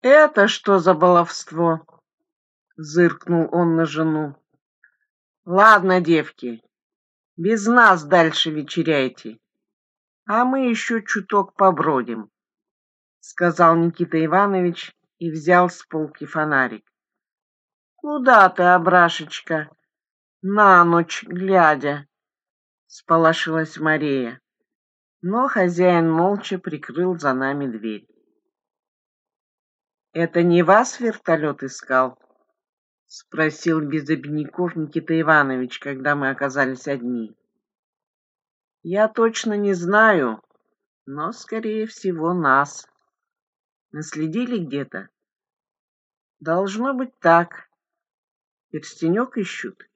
«Это что за баловство?» — зыркнул он на жену. «Ладно, девки, без нас дальше вечеряйте, а мы еще чуток побродим», — сказал Никита Иванович и взял с полки фонарик. «Куда ты, Абрашечка, на ночь глядя?» — сполошилась Мария. Но хозяин молча прикрыл за нами дверь. «Это не вас вертолет искал?» — спросил без обиняков Никита Иванович, когда мы оказались одни. «Я точно не знаю, но, скорее всего, нас. Наследили где-то?» «Должно быть так. Перстенек ищут.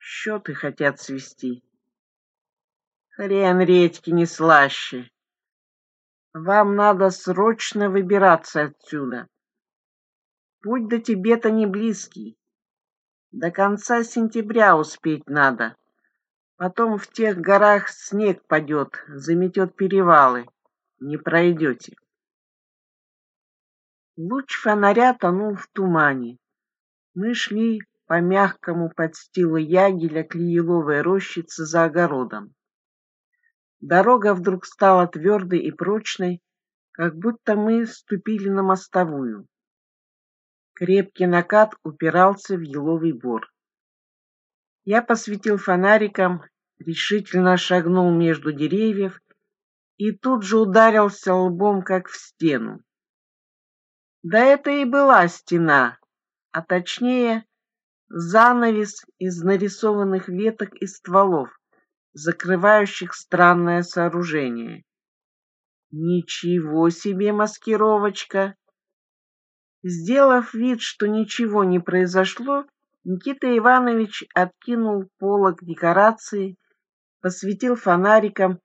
Счеты хотят свести. Хрен редьки не слаще. Вам надо срочно выбираться отсюда. Путь до Тибета не близкий. До конца сентября успеть надо. Потом в тех горах снег падет, заметет перевалы. Не пройдете. Луч фонаря тонул в тумане. Мы шли по мягкому подстилу ягеля к лиловой рощице за огородом. Дорога вдруг стала твердой и прочной, как будто мы ступили на мостовую. Крепкий накат упирался в еловый бор. Я посветил фонариком, решительно шагнул между деревьев и тут же ударился лбом, как в стену. Да это и была стена, а точнее занавес из нарисованных веток и стволов, закрывающих странное сооружение. Ничего себе маскировочка! Сделав вид, что ничего не произошло, Никита Иванович откинул полог декорации, посветил фонариком,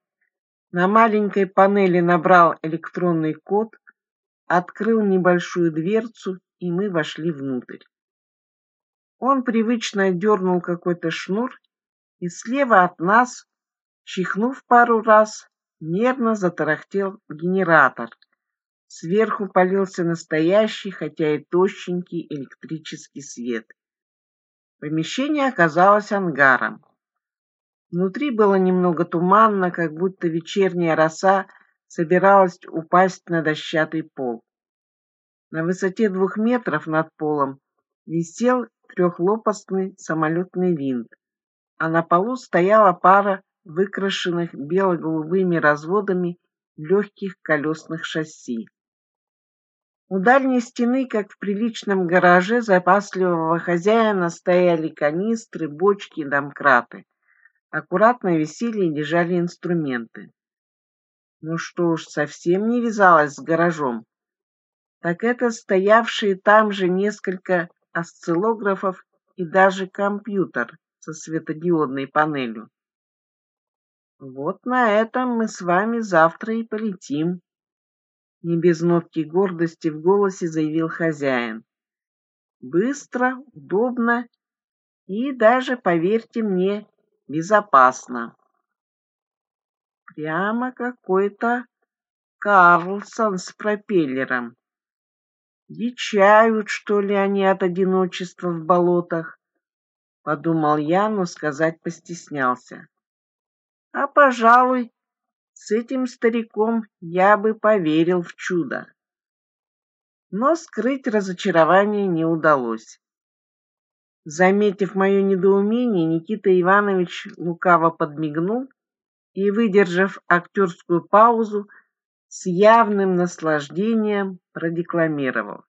на маленькой панели набрал электронный код, открыл небольшую дверцу, и мы вошли внутрь. Он привычно дернул какой-то шнур, и слева от нас, чихнув пару раз, нервно затарахтел генератор. Сверху полился настоящий, хотя и тощенький, электрический свет. Помещение оказалось ангаром. Внутри было немного туманно, как будто вечерняя роса собиралась упасть на дощатый пол. На высоте двух метров над полом висел трехлопастный самолетный винт а на полу стояла пара выкрашенных бело-голубыми разводами легких колесных шасси. У дальней стены, как в приличном гараже запасливого хозяина, стояли канистры, бочки и домкраты. Аккуратно висели и лежали инструменты. Но что уж, совсем не вязалось с гаражом. Так это стоявшие там же несколько осциллографов и даже компьютер, со светодиодной панелью. Вот на этом мы с вами завтра и полетим, не без нотки гордости в голосе заявил хозяин. Быстро, удобно и даже, поверьте мне, безопасно. Прямо какой-то Карлсон с пропеллером. Дичают, что ли, они от одиночества в болотах? подумал я, но сказать постеснялся. А, пожалуй, с этим стариком я бы поверил в чудо. Но скрыть разочарование не удалось. Заметив мое недоумение, Никита Иванович лукаво подмигнул и, выдержав актерскую паузу, с явным наслаждением продекламировал.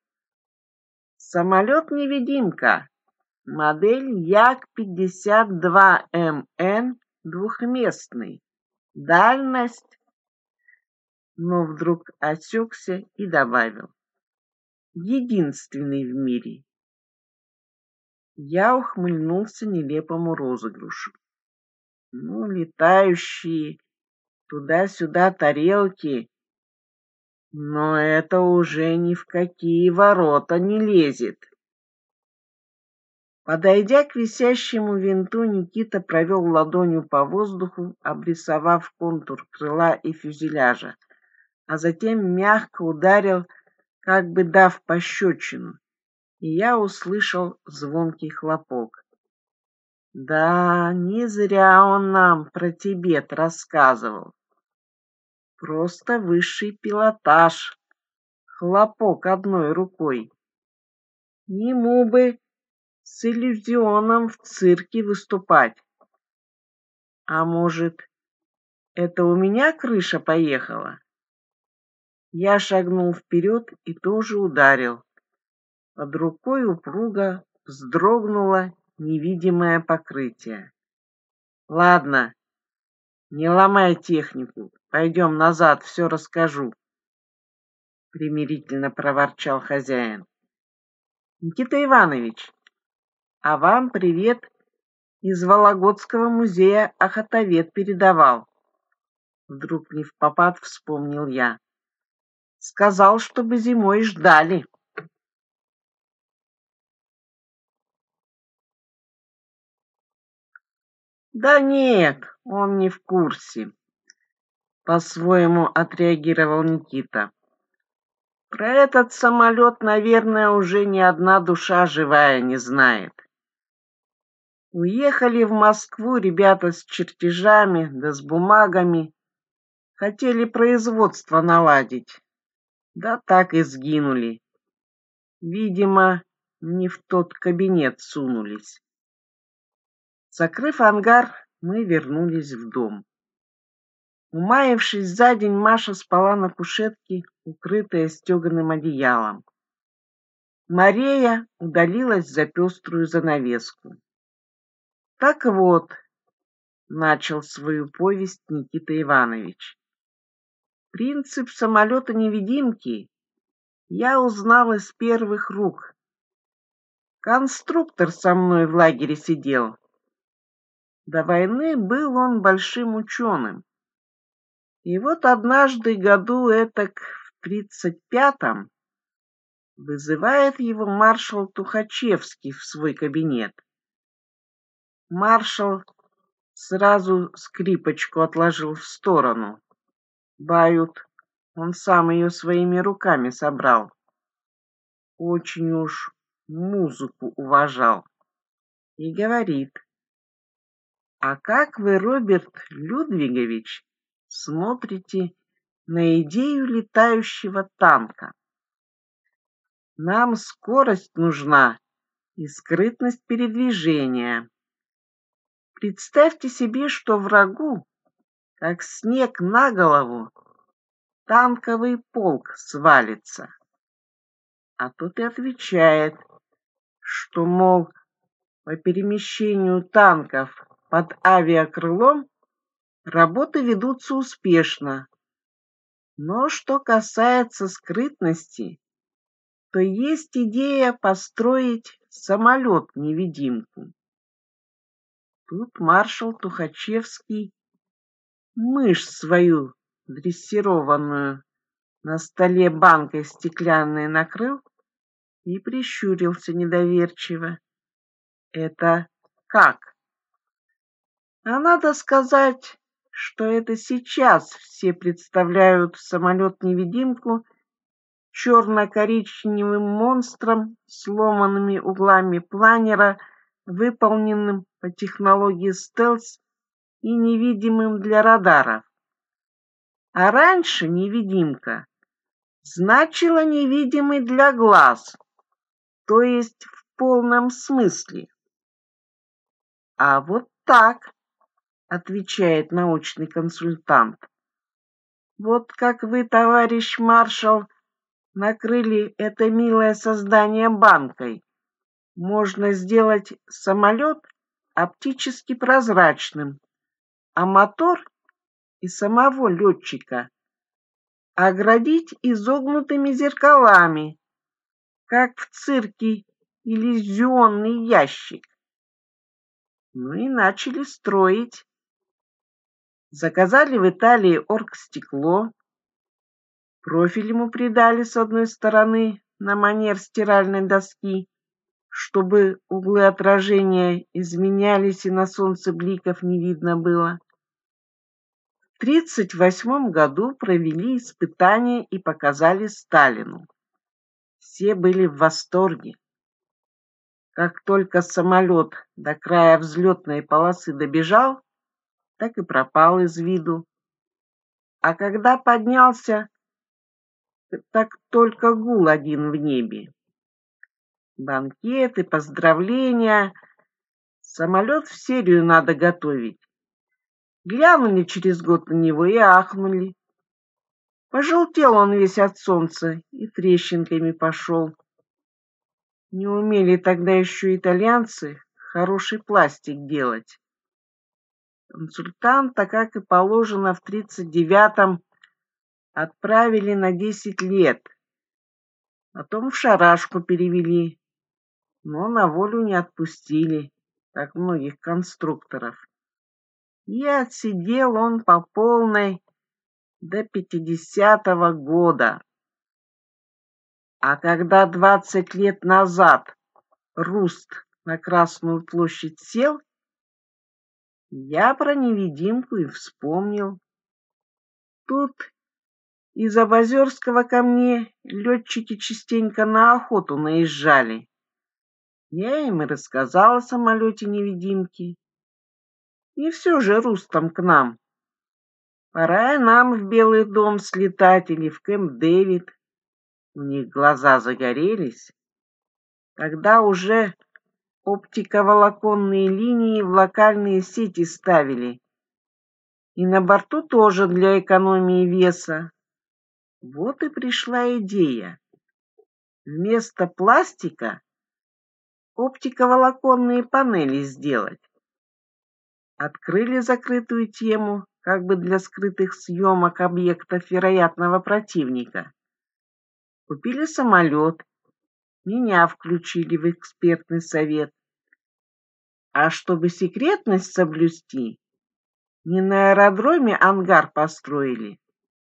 «Самолет-невидимка Модель Як-52МН эм двухместный. Дальность. Но вдруг осекся и добавил. Единственный в мире. Я ухмыльнулся нелепому розыгрышу. Ну, летающие туда-сюда тарелки. Но это уже ни в какие ворота не лезет. Подойдя к висящему винту, Никита провел ладонью по воздуху, обрисовав контур крыла и фюзеляжа, а затем мягко ударил, как бы дав пощечину, и я услышал звонкий хлопок. Да, не зря он нам про Тибет рассказывал. Просто высший пилотаж. Хлопок одной рукой. Ему бы с иллюзионом в цирке выступать. А может, это у меня крыша поехала? Я шагнул вперед и тоже ударил. Под рукой упруга вздрогнуло невидимое покрытие. Ладно, не ломай технику, пойдем назад, все расскажу. Примирительно проворчал хозяин. Никита Иванович, а вам привет из Вологодского музея охотовед передавал. Вдруг не в попад вспомнил я. Сказал, чтобы зимой ждали. Да нет, он не в курсе. По-своему отреагировал Никита. Про этот самолет, наверное, уже ни одна душа живая не знает. Уехали в Москву ребята с чертежами да с бумагами. Хотели производство наладить. Да так и сгинули. Видимо, не в тот кабинет сунулись. Закрыв ангар, мы вернулись в дом. Умаившись за день, Маша спала на кушетке, укрытая стеганым одеялом. Мария удалилась за пеструю занавеску. Так вот, начал свою повесть Никита Иванович. Принцип самолета-невидимки я узнал из первых рук. Конструктор со мной в лагере сидел. До войны был он большим ученым. И вот однажды году этак в тридцать пятом вызывает его маршал Тухачевский в свой кабинет. Маршал сразу скрипочку отложил в сторону. Бают, он сам ее своими руками собрал. Очень уж музыку уважал. И говорит, «А как вы, Роберт Людвигович, смотрите на идею летающего танка? Нам скорость нужна и скрытность передвижения» Представьте себе, что врагу, как снег на голову, танковый полк свалится. А тут и отвечает, что, мол, по перемещению танков под авиакрылом работы ведутся успешно. Но что касается скрытности, то есть идея построить самолет-невидимку. Тут маршал Тухачевский мышь свою дрессированную на столе банкой стеклянной накрыл и прищурился недоверчиво. Это как? А надо сказать, что это сейчас все представляют самолет-невидимку черно-коричневым монстром, сломанными углами планера, выполненным по технологии стелс и невидимым для радаров. А раньше невидимка значила невидимый для глаз, то есть в полном смысле. А вот так, отвечает научный консультант. Вот как вы, товарищ маршал, накрыли это милое создание банкой. Можно сделать самолет оптически прозрачным, а мотор и самого летчика оградить изогнутыми зеркалами, как в цирке иллюзионный ящик. Ну и начали строить. Заказали в Италии оргстекло, профиль ему придали с одной стороны на манер стиральной доски, чтобы углы отражения изменялись и на солнце бликов не видно было. В 1938 году провели испытания и показали Сталину. Все были в восторге. Как только самолет до края взлетной полосы добежал, так и пропал из виду. А когда поднялся, так только гул один в небе. Банкеты, поздравления. Самолет в серию надо готовить. Глянули через год на него и ахнули. Пожелтел он весь от солнца и трещинками пошел. Не умели тогда еще итальянцы хороший пластик делать. Консультанта, как и положено, в 39-м отправили на 10 лет. Потом в шарашку перевели но на волю не отпустили, как многих конструкторов. И отсидел он по полной до пятидесятого года. А когда двадцать лет назад Руст на Красную площадь сел, я про невидимку и вспомнил. Тут из Обозерского ко мне летчики частенько на охоту наезжали. Я им и рассказал о самолете-невидимке. И все же Рустам к нам. Пора и нам в Белый дом слетать или в Кэмп-Дэвид. У них глаза загорелись. Тогда уже оптиковолоконные линии в локальные сети ставили. И на борту тоже для экономии веса. Вот и пришла идея. Вместо пластика оптиковолоконные панели сделать. Открыли закрытую тему, как бы для скрытых съемок объектов вероятного противника. Купили самолет, меня включили в экспертный совет. А чтобы секретность соблюсти, не на аэродроме ангар построили,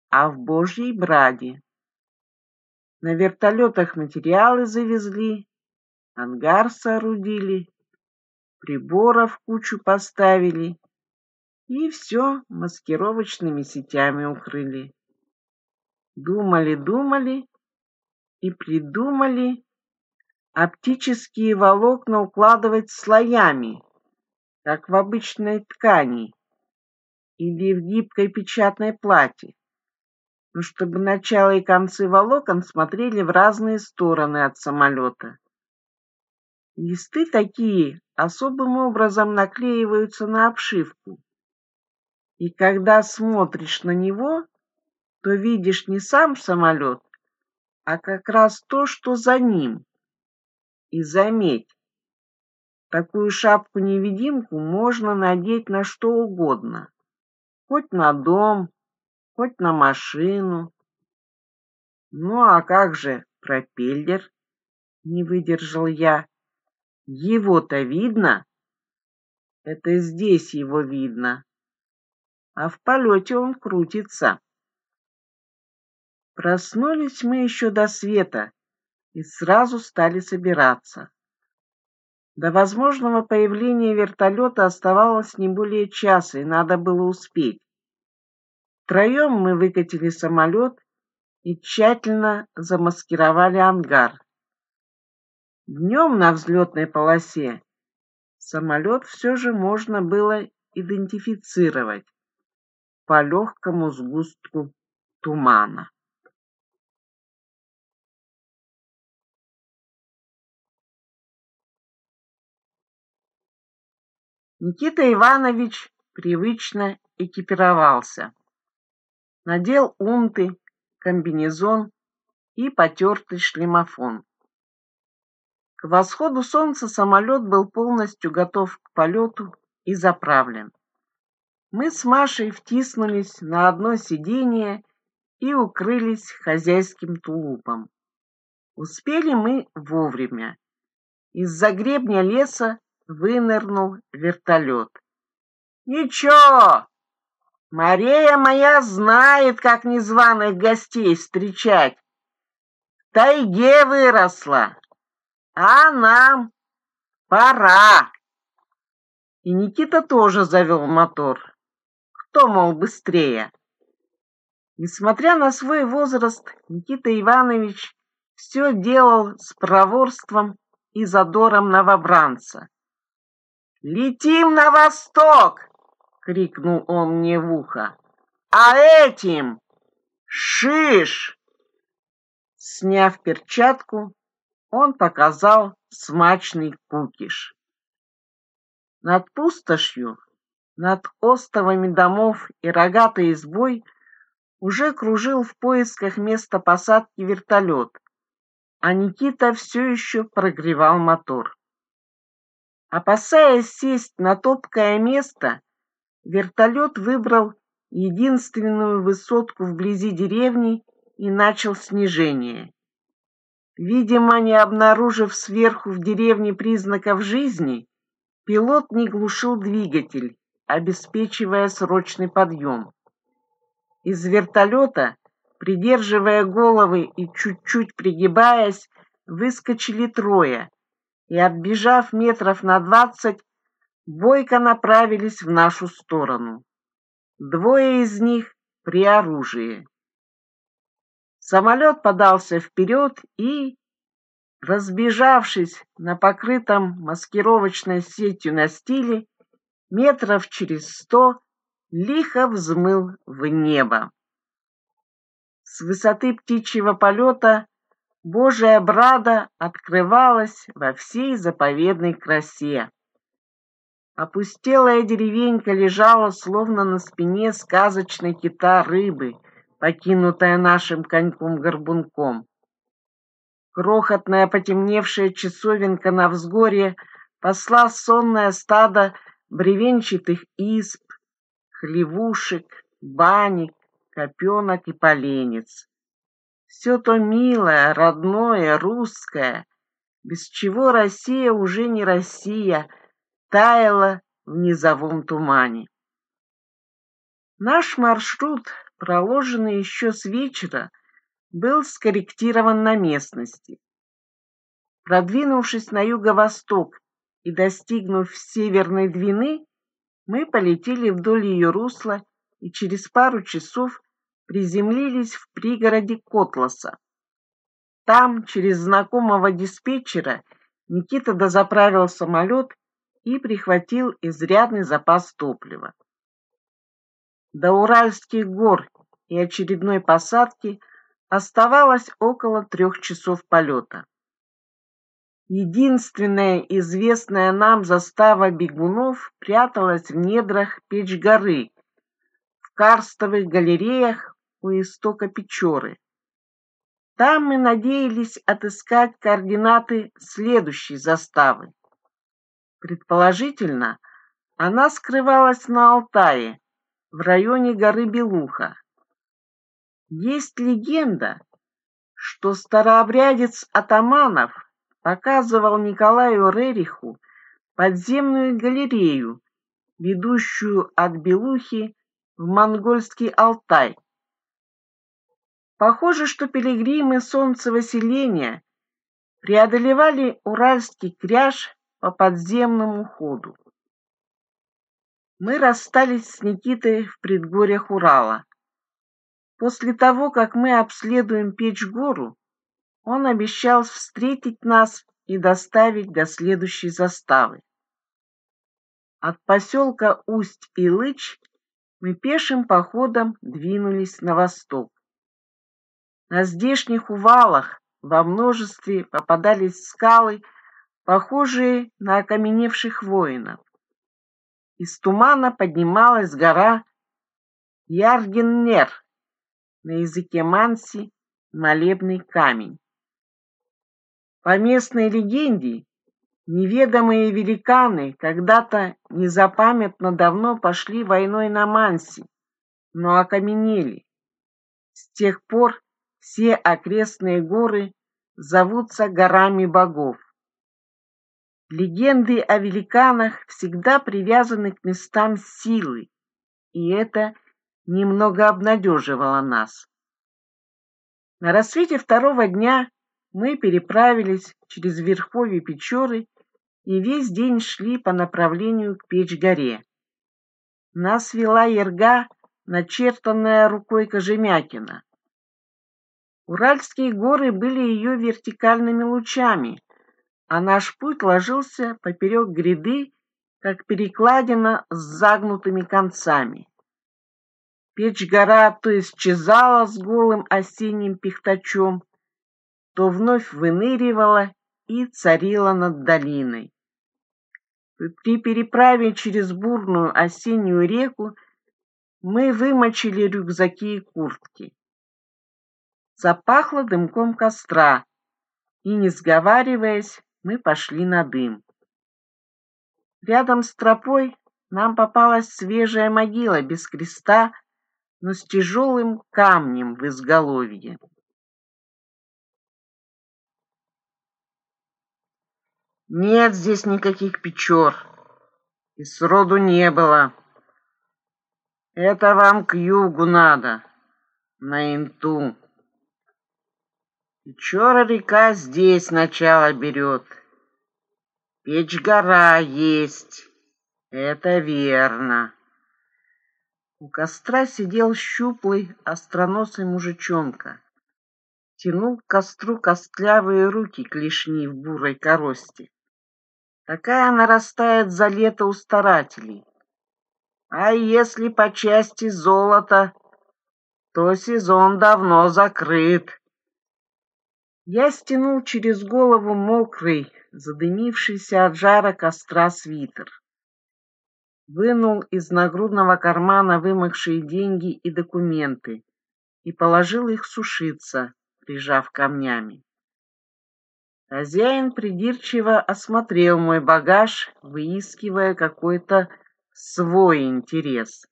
а в Божьей Браде. На вертолетах материалы завезли, Ангар соорудили, приборов кучу поставили и все маскировочными сетями укрыли. Думали-думали и придумали оптические волокна укладывать слоями, как в обычной ткани или в гибкой печатной плате, но чтобы начало и концы волокон смотрели в разные стороны от самолета. Листы такие особым образом наклеиваются на обшивку, и когда смотришь на него, то видишь не сам самолет, а как раз то, что за ним. И заметь, такую шапку-невидимку можно надеть на что угодно, хоть на дом, хоть на машину. Ну а как же пропеллер? Не выдержал я. Его-то видно? Это здесь его видно. А в полете он крутится. Проснулись мы еще до света и сразу стали собираться. До возможного появления вертолета оставалось не более часа, и надо было успеть. Втроем мы выкатили самолет и тщательно замаскировали ангар. Днем на взлетной полосе самолет все же можно было идентифицировать по легкому сгустку тумана. Никита Иванович привычно экипировался. Надел унты, комбинезон и потертый шлемофон. К восходу солнца самолет был полностью готов к полету и заправлен. Мы с Машей втиснулись на одно сиденье и укрылись хозяйским тулупом. Успели мы вовремя. Из-за гребня леса вынырнул вертолет. «Ничего! Мария моя знает, как незваных гостей встречать. В тайге выросла, а нам пора. И Никита тоже завел мотор. Кто, мол, быстрее? Несмотря на свой возраст, Никита Иванович все делал с проворством и задором новобранца. «Летим на восток!» — крикнул он мне в ухо. «А этим шиш!» Сняв перчатку, он показал смачный кукиш. Над пустошью, над островами домов и рогатой избой уже кружил в поисках места посадки вертолет, а Никита все еще прогревал мотор. Опасаясь сесть на топкое место, вертолет выбрал единственную высотку вблизи деревни и начал снижение. Видимо, не обнаружив сверху в деревне признаков жизни, пилот не глушил двигатель, обеспечивая срочный подъем. Из вертолета, придерживая головы и чуть-чуть пригибаясь, выскочили трое и, отбежав метров на двадцать, бойко направились в нашу сторону. Двое из них при оружии. Самолет подался вперед и, разбежавшись на покрытом маскировочной сетью настиле, метров через сто лихо взмыл в небо. С высоты птичьего полета Божия брада открывалась во всей заповедной красе. Опустелая деревенька лежала словно на спине сказочной кита рыбы — покинутая нашим коньком-горбунком. Крохотная потемневшая часовенка на взгоре посла сонное стадо бревенчатых исп, хлевушек, баник, копенок и поленец. Все то милое, родное, русское, без чего Россия уже не Россия, таяла в низовом тумане. Наш маршрут проложенный еще с вечера, был скорректирован на местности. Продвинувшись на юго-восток и достигнув северной Двины, мы полетели вдоль ее русла и через пару часов приземлились в пригороде Котласа. Там, через знакомого диспетчера, Никита дозаправил самолет и прихватил изрядный запас топлива. До Уральских гор и очередной посадки оставалось около трех часов полета. Единственная известная нам застава бегунов пряталась в недрах печь горы, в карстовых галереях у истока Печоры. Там мы надеялись отыскать координаты следующей заставы. Предположительно, она скрывалась на Алтае, в районе горы Белуха. Есть легенда, что старообрядец атаманов показывал Николаю Рериху подземную галерею, ведущую от Белухи в монгольский Алтай. Похоже, что пилигримы Солнцевоселения преодолевали Уральский кряж по подземному ходу. Мы расстались с Никитой в предгорьях Урала. После того, как мы обследуем печь-гору, он обещал встретить нас и доставить до следующей заставы. От поселка Усть-Илыч мы пешим походом двинулись на восток. На здешних увалах во множестве попадались скалы, похожие на окаменевших воинов. Из тумана поднималась гора Яргеннер, на языке манси молебный камень. По местной легенде, неведомые великаны когда-то незапамятно давно пошли войной на манси, но окаменели. С тех пор все окрестные горы зовутся горами богов. Легенды о великанах всегда привязаны к местам силы, и это немного обнадеживало нас. На рассвете второго дня мы переправились через верховье Печоры и весь день шли по направлению к Печь-горе. Нас вела ерга, начертанная рукой Кожемякина. Уральские горы были ее вертикальными лучами, а наш путь ложился поперек гряды, как перекладина с загнутыми концами. Печь-гора то исчезала с голым осенним пихтачом, то вновь выныривала и царила над долиной. При переправе через бурную осеннюю реку мы вымочили рюкзаки и куртки. Запахло дымком костра, и, не сговариваясь, мы пошли на дым. Рядом с тропой нам попалась свежая могила без креста, но с тяжелым камнем в изголовье. Нет здесь никаких печер, и сроду не было. Это вам к югу надо, на Инту. Печора река здесь начало берет. Печь гора есть, это верно. У костра сидел щуплый, остроносый мужичонка. Тянул к костру костлявые руки клешни в бурой корости. Такая нарастает за лето у старателей. А если по части золота, то сезон давно закрыт. Я стянул через голову мокрый, задымившийся от жара костра свитер. Вынул из нагрудного кармана вымокшие деньги и документы и положил их сушиться, прижав камнями. Хозяин придирчиво осмотрел мой багаж, выискивая какой-то свой интерес.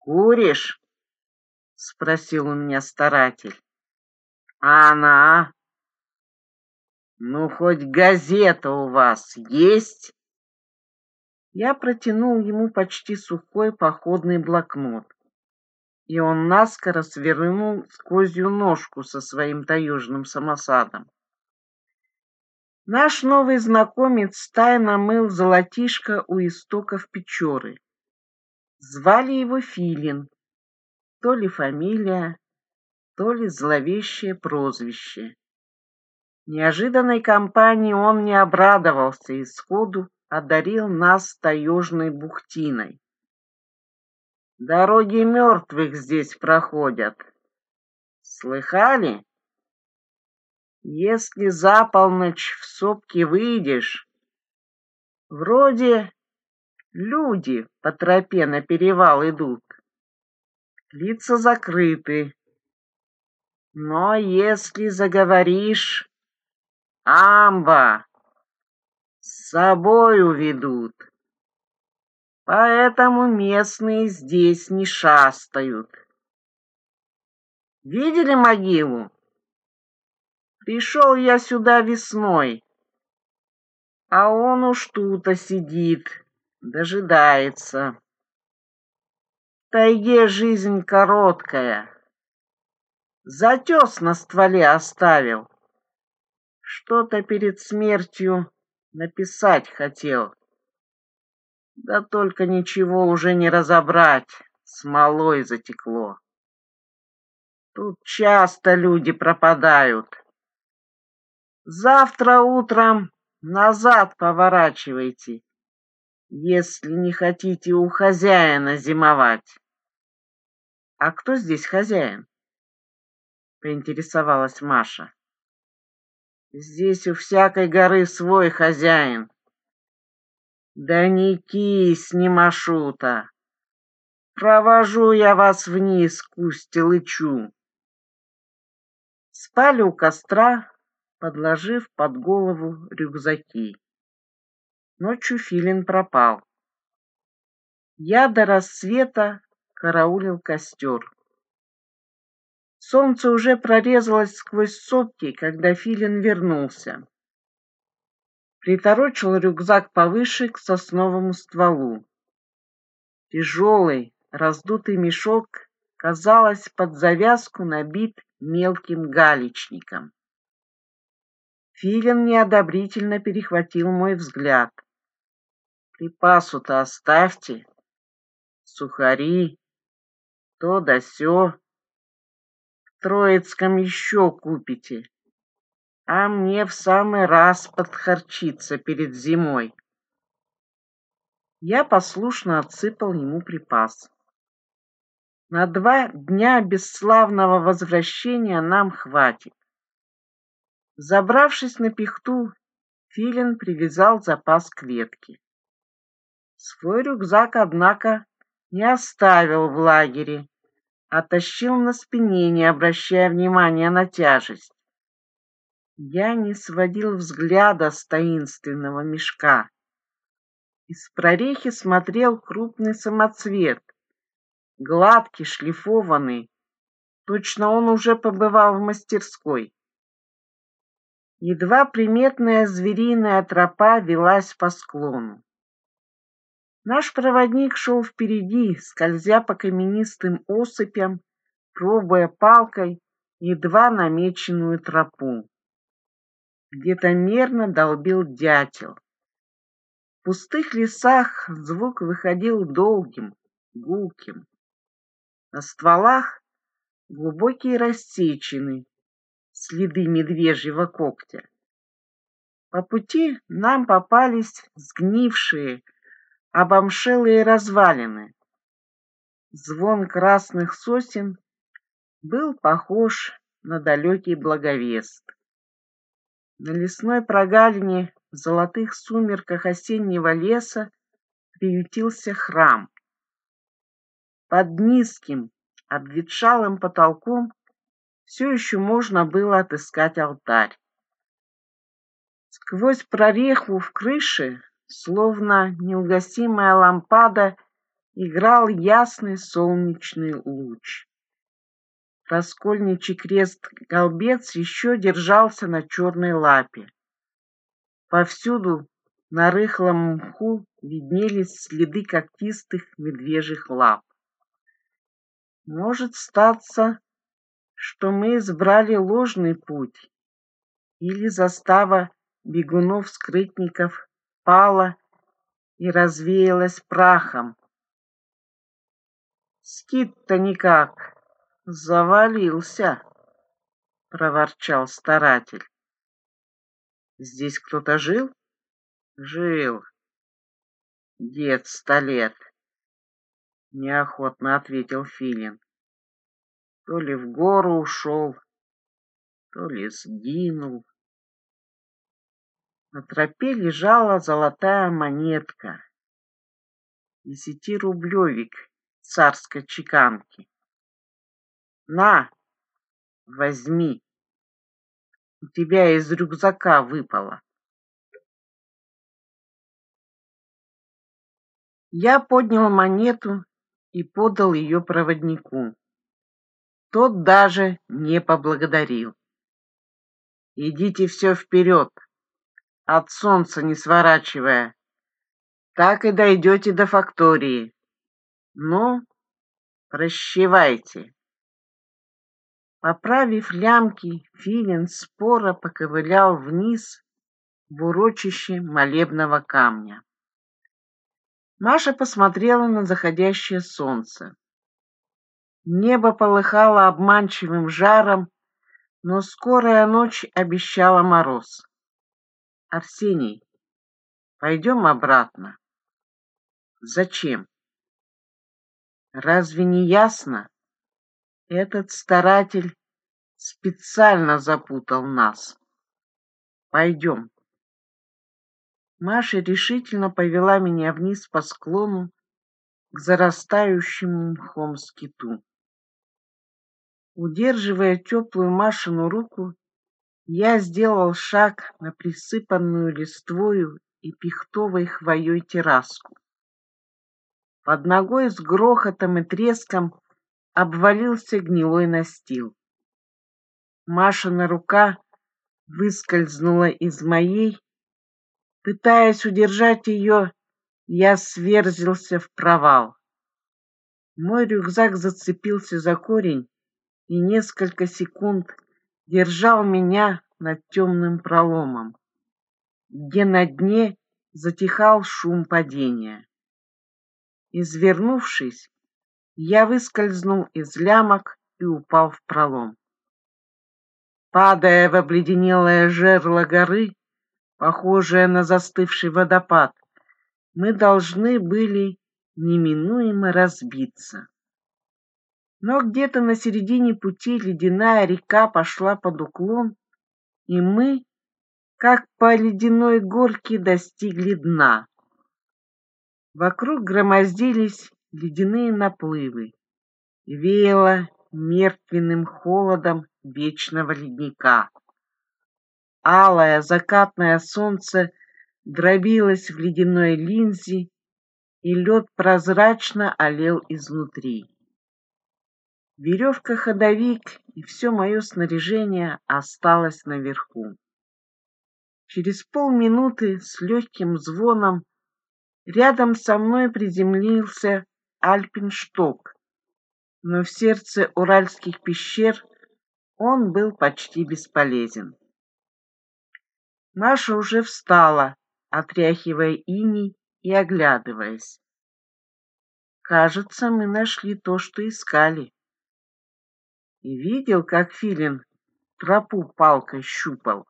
«Куришь?» — спросил у меня старатель. А она? Ну, хоть газета у вас есть? Я протянул ему почти сухой походный блокнот, и он наскоро свернул козью ножку со своим таежным самосадом. Наш новый знакомец тайно мыл золотишко у истоков Печоры. Звали его Филин, то ли фамилия, то ли зловещее прозвище. Неожиданной компании он не обрадовался и сходу одарил нас таежной бухтиной. Дороги мертвых здесь проходят. Слыхали? Если за полночь в сопки выйдешь, вроде люди по тропе на перевал идут. Лица закрыты, но если заговоришь, амба, с собой уведут. Поэтому местные здесь не шастают. Видели могилу? Пришел я сюда весной, а он уж тут сидит, дожидается. В тайге жизнь короткая. Затес на стволе оставил. Что-то перед смертью написать хотел. Да только ничего уже не разобрать, смолой затекло. Тут часто люди пропадают. Завтра утром назад поворачивайте, если не хотите у хозяина зимовать. А кто здесь хозяин? поинтересовалась Маша. «Здесь у всякой горы свой хозяин». «Да не кись, не Машута! Провожу я вас вниз к Усть-Илычу!» Спали у костра, подложив под голову рюкзаки. Ночью Филин пропал. Я до рассвета караулил костер. Солнце уже прорезалось сквозь сопки, когда Филин вернулся. Приторочил рюкзак повыше к сосновому стволу. Тяжелый, раздутый мешок, казалось, под завязку набит мелким галечником. Филин неодобрительно перехватил мой взгляд. «Припасу-то оставьте, сухари, то да сё». Троицком еще купите, а мне в самый раз подхарчиться перед зимой. Я послушно отсыпал ему припас. На два дня бесславного возвращения нам хватит. Забравшись на пихту, Филин привязал запас к ветке. Свой рюкзак, однако, не оставил в лагере а оттащил на спине, не обращая внимания на тяжесть. Я не сводил взгляда с таинственного мешка. Из прорехи смотрел крупный самоцвет, гладкий, шлифованный. Точно он уже побывал в мастерской. Едва приметная звериная тропа велась по склону. Наш проводник шел впереди, скользя по каменистым осыпям, пробуя палкой едва намеченную тропу. Где-то мерно долбил дятел. В пустых лесах звук выходил долгим, гулким. На стволах глубокие рассечины, следы медвежьего когтя. По пути нам попались сгнившие, обомшелые развалины. Звон красных сосен был похож на далекий благовест. На лесной прогалине в золотых сумерках осеннего леса приютился храм. Под низким, обветшалым потолком все еще можно было отыскать алтарь. Сквозь прореху в крыше Словно неугасимая лампада играл ясный солнечный луч. Раскольничий крест-голбец еще держался на черной лапе. Повсюду на рыхлом мху виднелись следы когтистых медвежьих лап. Может статься, что мы избрали ложный путь, или застава бегунов-скрытников пала и развеялась прахом. «Скид-то никак завалился», — проворчал старатель. «Здесь кто-то жил?» «Жил. Дед сто лет», — неохотно ответил Филин. «То ли в гору ушел, то ли сгинул». На тропе лежала золотая монетка, десятирублевик царской чеканки. На, возьми, у тебя из рюкзака выпало. Я поднял монету и подал ее проводнику. Тот даже не поблагодарил. «Идите все вперед!» от солнца не сворачивая. Так и дойдете до фактории. Ну, прощевайте. Поправив лямки, Филин споро поковылял вниз в урочище молебного камня. Маша посмотрела на заходящее солнце. Небо полыхало обманчивым жаром, но скорая ночь обещала мороз. Арсений, пойдем обратно. Зачем? Разве не ясно? Этот старатель специально запутал нас. Пойдем. Маша решительно повела меня вниз по склону к зарастающему мхом скиту. Удерживая теплую Машину руку, я сделал шаг на присыпанную листвою и пихтовой хвоей терраску. Под ногой с грохотом и треском обвалился гнилой настил. Машина рука выскользнула из моей. Пытаясь удержать ее, я сверзился в провал. Мой рюкзак зацепился за корень, и несколько секунд держал меня над темным проломом, где на дне затихал шум падения. Извернувшись, я выскользнул из лямок и упал в пролом. Падая в обледенелое жерло горы, похожее на застывший водопад, мы должны были неминуемо разбиться. Но где-то на середине пути ледяная река пошла под уклон, и мы, как по ледяной горке, достигли дна. Вокруг громоздились ледяные наплывы, веяло мертвенным холодом вечного ледника. Алое закатное солнце дробилось в ледяной линзе, и лед прозрачно олел изнутри. Веревка-ходовик и все мое снаряжение осталось наверху. Через полминуты с легким звоном рядом со мной приземлился Альпиншток, но в сердце уральских пещер он был почти бесполезен. Маша уже встала, отряхивая иней и оглядываясь. Кажется, мы нашли то, что искали и видел, как Филин тропу палкой щупал.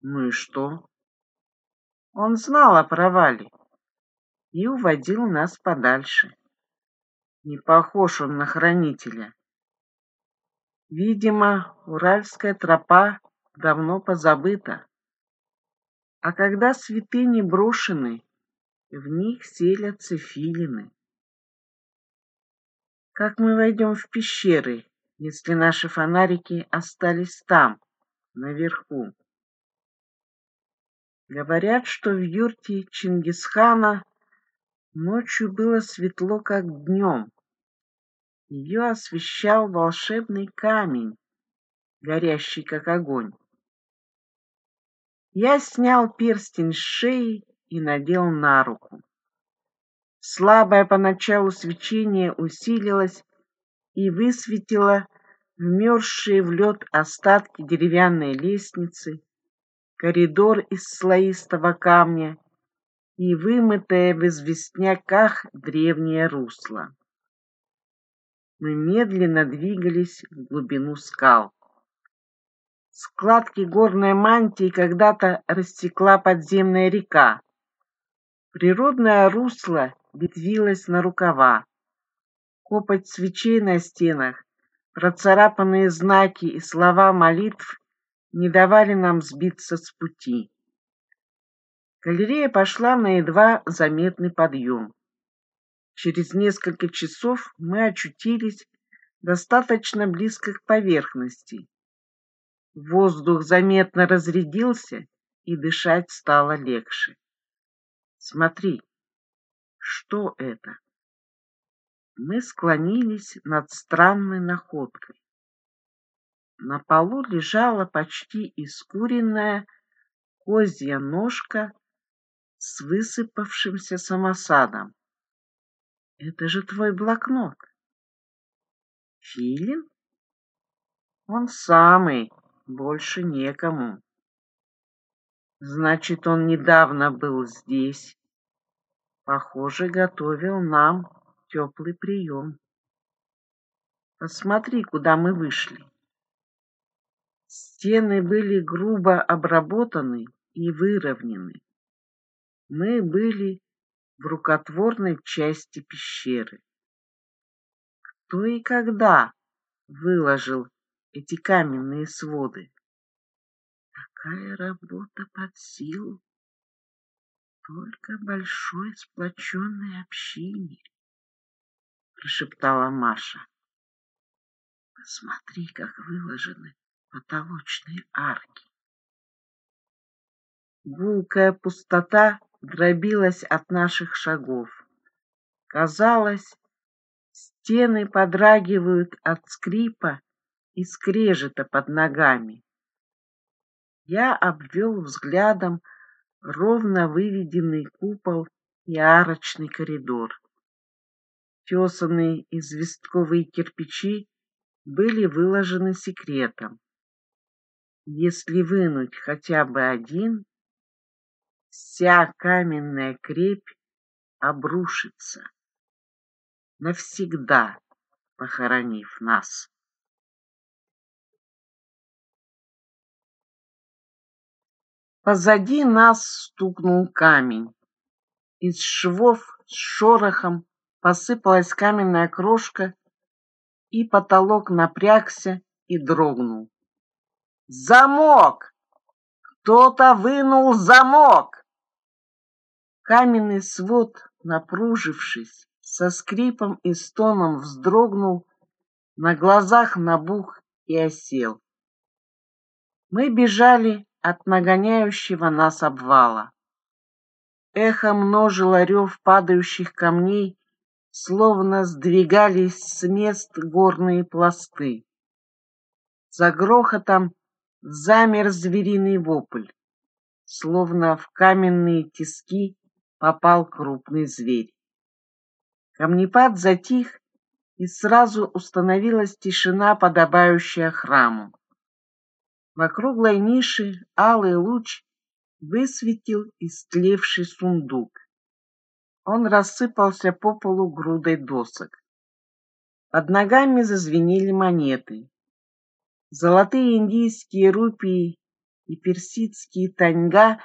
Ну и что? Он знал о провале и уводил нас подальше. Не похож он на хранителя. Видимо, уральская тропа давно позабыта. А когда святыни брошены, в них селятся филины. Как мы войдем в пещеры, если наши фонарики остались там, наверху. Говорят, что в юрте Чингисхана ночью было светло, как днем. Ее освещал волшебный камень, горящий, как огонь. Я снял перстень с шеи и надел на руку. Слабое поначалу свечение усилилось и высветила вмерзшие в лед остатки деревянной лестницы, коридор из слоистого камня и вымытое в известняках древнее русло. Мы медленно двигались в глубину скал. Складки горной мантии когда-то растекла подземная река. Природное русло ветвилось на рукава копоть свечей на стенах, процарапанные знаки и слова молитв не давали нам сбиться с пути. Галерея пошла на едва заметный подъем. Через несколько часов мы очутились достаточно близко к поверхности. Воздух заметно разрядился, и дышать стало легче. Смотри, что это? мы склонились над странной находкой. На полу лежала почти искуренная козья ножка с высыпавшимся самосадом. Это же твой блокнот. Филин? Он самый, больше никому. Значит, он недавно был здесь. Похоже, готовил нам теплый прием. Посмотри, куда мы вышли. Стены были грубо обработаны и выровнены. Мы были в рукотворной части пещеры. Кто и когда выложил эти каменные своды? Такая работа под силу только большой сплоченной общине. — прошептала Маша. «Посмотри, как выложены потолочные арки!» Гулкая пустота дробилась от наших шагов. Казалось, стены подрагивают от скрипа и скрежета под ногами. Я обвел взглядом ровно выведенный купол и арочный коридор тесанные известковые кирпичи были выложены секретом. Если вынуть хотя бы один, вся каменная крепь обрушится, навсегда похоронив нас. Позади нас стукнул камень. Из швов с шорохом посыпалась каменная крошка, и потолок напрягся и дрогнул. «Замок! Кто-то вынул замок!» Каменный свод, напружившись, со скрипом и стоном вздрогнул, на глазах набух и осел. Мы бежали от нагоняющего нас обвала. Эхо множило рев падающих камней словно сдвигались с мест горные пласты. За грохотом замер звериный вопль, словно в каменные тиски попал крупный зверь. Камнепад затих, и сразу установилась тишина, подобающая храму. В округлой нише алый луч высветил истлевший сундук. Он рассыпался по полу грудой досок. Под ногами зазвенели монеты. Золотые индийские рупии и персидские таньга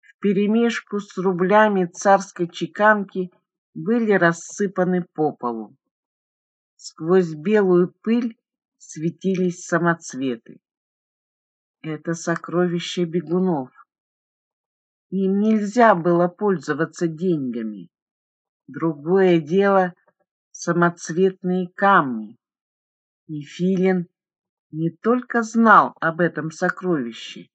вперемешку с рублями царской чеканки были рассыпаны по полу. Сквозь белую пыль светились самоцветы. Это сокровище бегунов. Им нельзя было пользоваться деньгами. Другое дело самоцветные камни. И Филин не только знал об этом сокровище,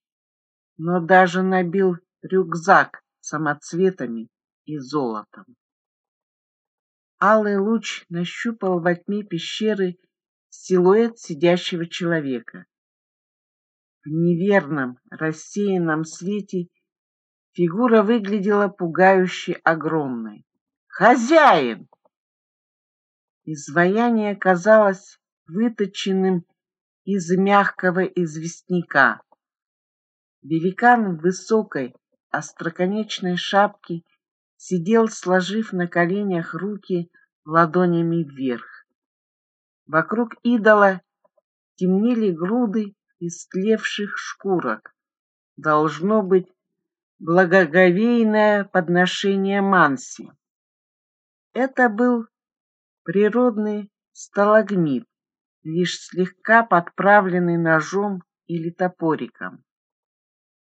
но даже набил рюкзак самоцветами и золотом. Алый луч нащупал во тьме пещеры силуэт сидящего человека. В неверном, рассеянном свете фигура выглядела пугающе огромной. Хозяин!» Изваяние казалось выточенным из мягкого известняка. Великан в высокой остроконечной шапке сидел, сложив на коленях руки ладонями вверх. Вокруг идола темнели груды истлевших шкурок. Должно быть благоговейное подношение манси. Это был природный сталагмит, лишь слегка подправленный ножом или топориком.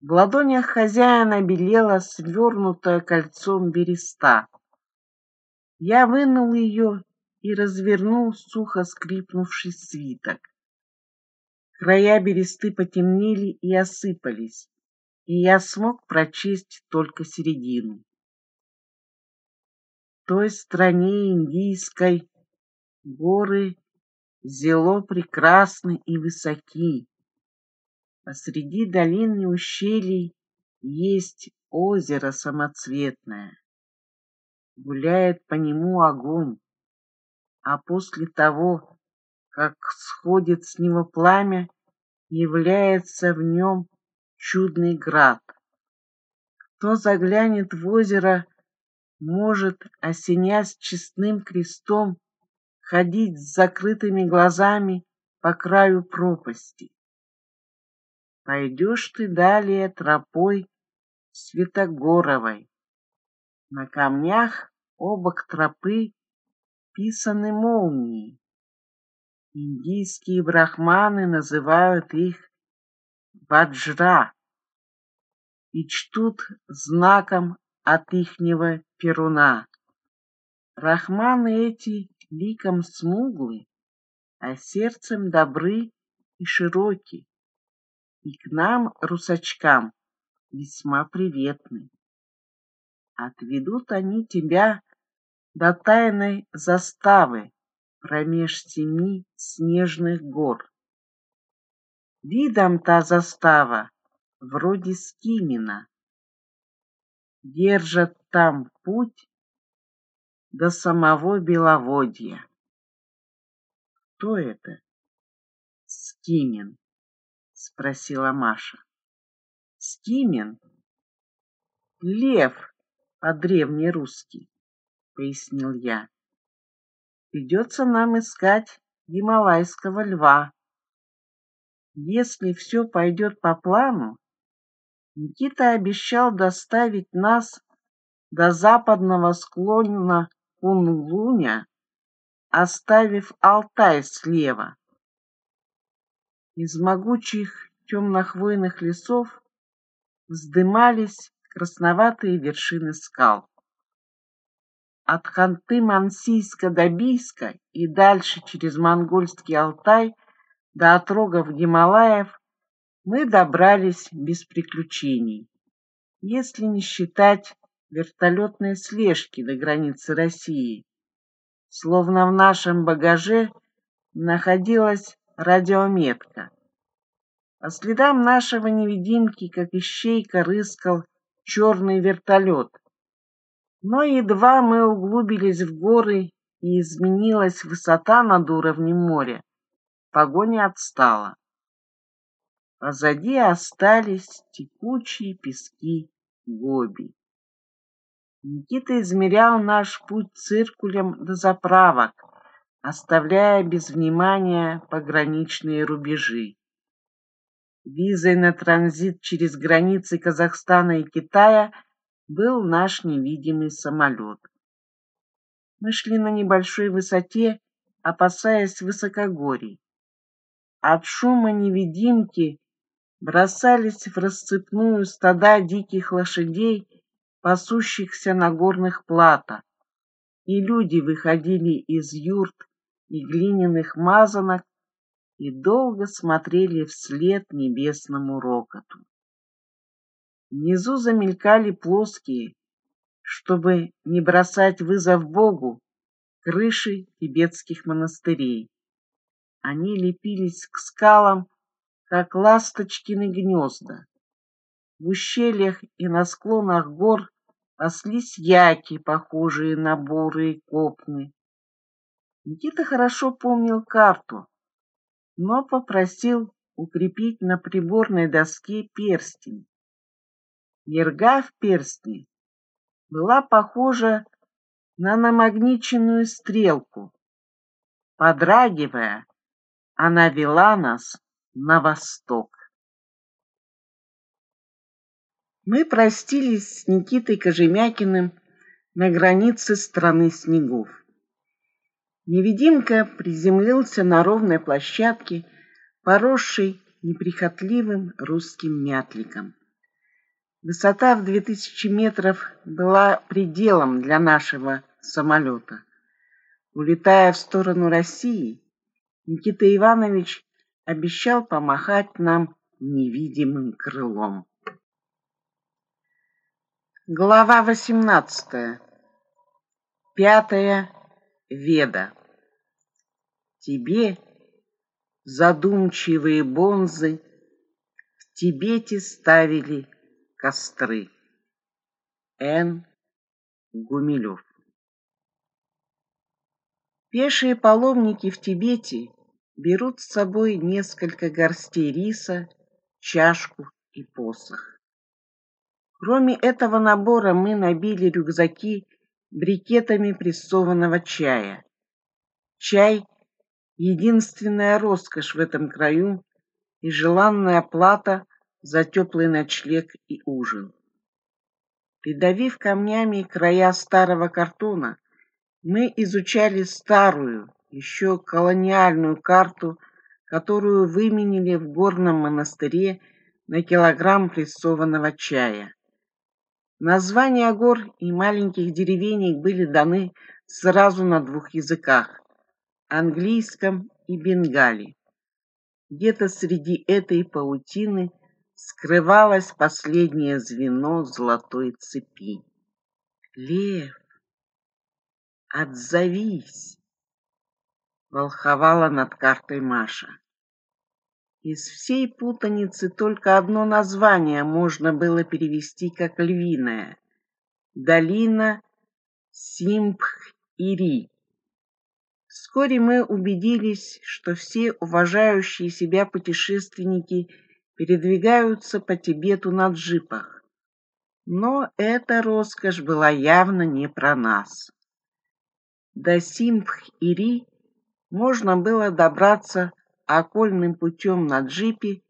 В ладонях хозяина белело свернутое кольцом береста. Я вынул ее и развернул сухо скрипнувший свиток. Края бересты потемнели и осыпались, и я смог прочесть только середину той стране индийской горы зело прекрасны и высоки. А Посреди долин и ущелий есть озеро самоцветное. Гуляет по нему огонь, а после того, как сходит с него пламя, является в нем чудный град. Кто заглянет в озеро, может, осеня с честным крестом, ходить с закрытыми глазами по краю пропасти. Пойдешь ты далее тропой Святогоровой. На камнях обок тропы писаны молнии. Индийские брахманы называют их баджра и чтут знаком от ихнего перуна. Рахманы эти ликом смуглы, а сердцем добры и широки, и к нам, русачкам, весьма приветны. Отведут они тебя до тайной заставы промеж семи снежных гор. Видом та застава вроде Скимина, держат там путь до самого Беловодья. — Кто это? — Скимин? — спросила Маша. — Скимин? — Лев по-древнерусски, — пояснил я. — Придется нам искать гималайского льва. Если все пойдет по плану, Никита обещал доставить нас до западного склона Кунлуня, оставив Алтай слева. Из могучих темнохвойных лесов вздымались красноватые вершины скал. От Ханты Мансийска до Бийска и дальше через монгольский Алтай до отрогов Гималаев мы добрались без приключений, если не считать вертолетной слежки до границы России. Словно в нашем багаже находилась радиометка. По следам нашего невидимки, как ищейка, рыскал черный вертолет. Но едва мы углубились в горы и изменилась высота над уровнем моря, погоня отстала. А Позади остались текучие пески Гоби. Никита измерял наш путь циркулем до заправок, оставляя без внимания пограничные рубежи. Визой на транзит через границы Казахстана и Китая был наш невидимый самолет. Мы шли на небольшой высоте, опасаясь высокогорий. От шума невидимки бросались в расцепную стада диких лошадей, пасущихся на горных плато, и люди выходили из юрт и глиняных мазанок и долго смотрели вслед небесному рокоту. Внизу замелькали плоские, чтобы не бросать вызов Богу, крыши тибетских монастырей. Они лепились к скалам как ласточкины гнезда. В ущельях и на склонах гор паслись яки, похожие на бурые копны. Никита хорошо помнил карту, но попросил укрепить на приборной доске перстень. Ерга в перстне была похожа на намагниченную стрелку. Подрагивая, она вела нас на восток. Мы простились с Никитой Кожемякиным на границе страны снегов. Невидимка приземлился на ровной площадке, поросшей неприхотливым русским мятликом. Высота в 2000 метров была пределом для нашего самолета. Улетая в сторону России, Никита Иванович обещал помахать нам невидимым крылом. Глава 18. Пятая Веда. Тебе, задумчивые бонзы, в Тибете ставили костры. Н. Гумилев. Пешие паломники в Тибете берут с собой несколько горстей риса, чашку и посох. Кроме этого набора мы набили рюкзаки брикетами прессованного чая. Чай – единственная роскошь в этом краю и желанная плата за теплый ночлег и ужин. Придавив камнями края старого картона, мы изучали старую, еще колониальную карту, которую выменили в горном монастыре на килограмм прессованного чая. Названия гор и маленьких деревенек были даны сразу на двух языках – английском и бенгали. Где-то среди этой паутины скрывалось последнее звено золотой цепи. «Лев, отзовись!» Волховала над картой Маша. Из всей путаницы только одно название можно было перевести как «львиное» — «Долина Симпх-Ири». Вскоре мы убедились, что все уважающие себя путешественники передвигаются по Тибету на джипах. Но эта роскошь была явно не про нас. До Симпх-Ири можно было добраться окольным путем на джипе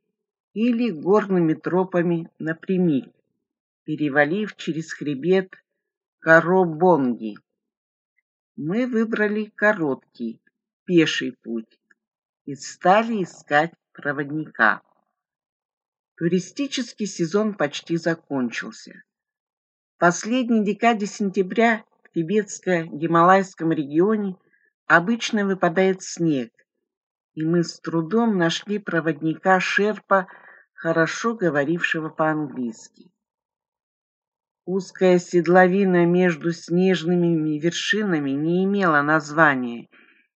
или горными тропами напрямик, перевалив через хребет Коробонги. Мы выбрали короткий, пеший путь и стали искать проводника. Туристический сезон почти закончился. В последней декаде сентября в тибетско-гималайском регионе – Обычно выпадает снег, и мы с трудом нашли проводника Шерпа, хорошо говорившего по-английски. Узкая седловина между снежными вершинами не имела названия,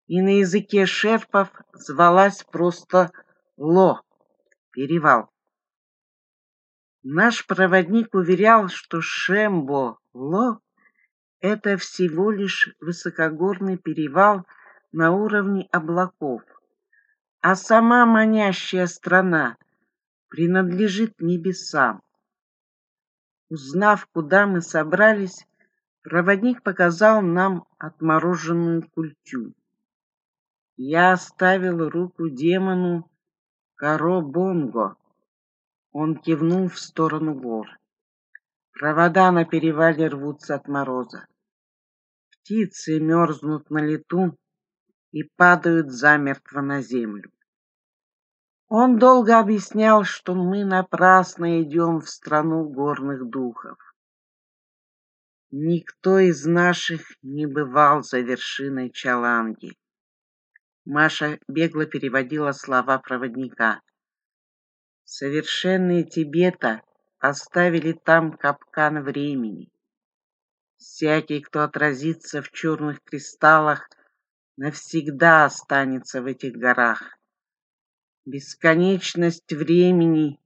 и на языке шерпов звалась просто Ло – перевал. Наш проводник уверял, что Шембо-Ло это всего лишь высокогорный перевал на уровне облаков. А сама манящая страна принадлежит небесам. Узнав, куда мы собрались, проводник показал нам отмороженную культю. Я оставил руку демону Каро-Бонго. Он кивнул в сторону гор. Провода на перевале рвутся от мороза. Птицы мерзнут на лету и падают замертво на землю. Он долго объяснял, что мы напрасно идем в страну горных духов. Никто из наших не бывал за вершиной Чаланги. Маша бегло переводила слова проводника. Совершенные Тибета оставили там капкан времени. Всякий, кто отразится в черных кристаллах, навсегда останется в этих горах. Бесконечность времени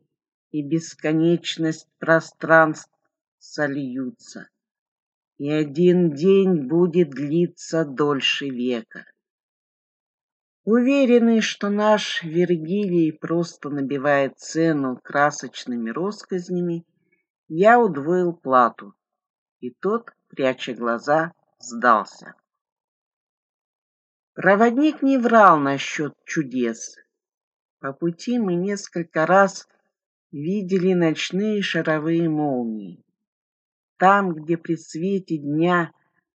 и бесконечность пространств сольются, и один день будет длиться дольше века. Уверенный, что наш Вергилий просто набивает цену красочными россказнями, я удвоил плату, и тот, пряча глаза, сдался. Проводник не врал насчет чудес. По пути мы несколько раз видели ночные шаровые молнии. Там, где при свете дня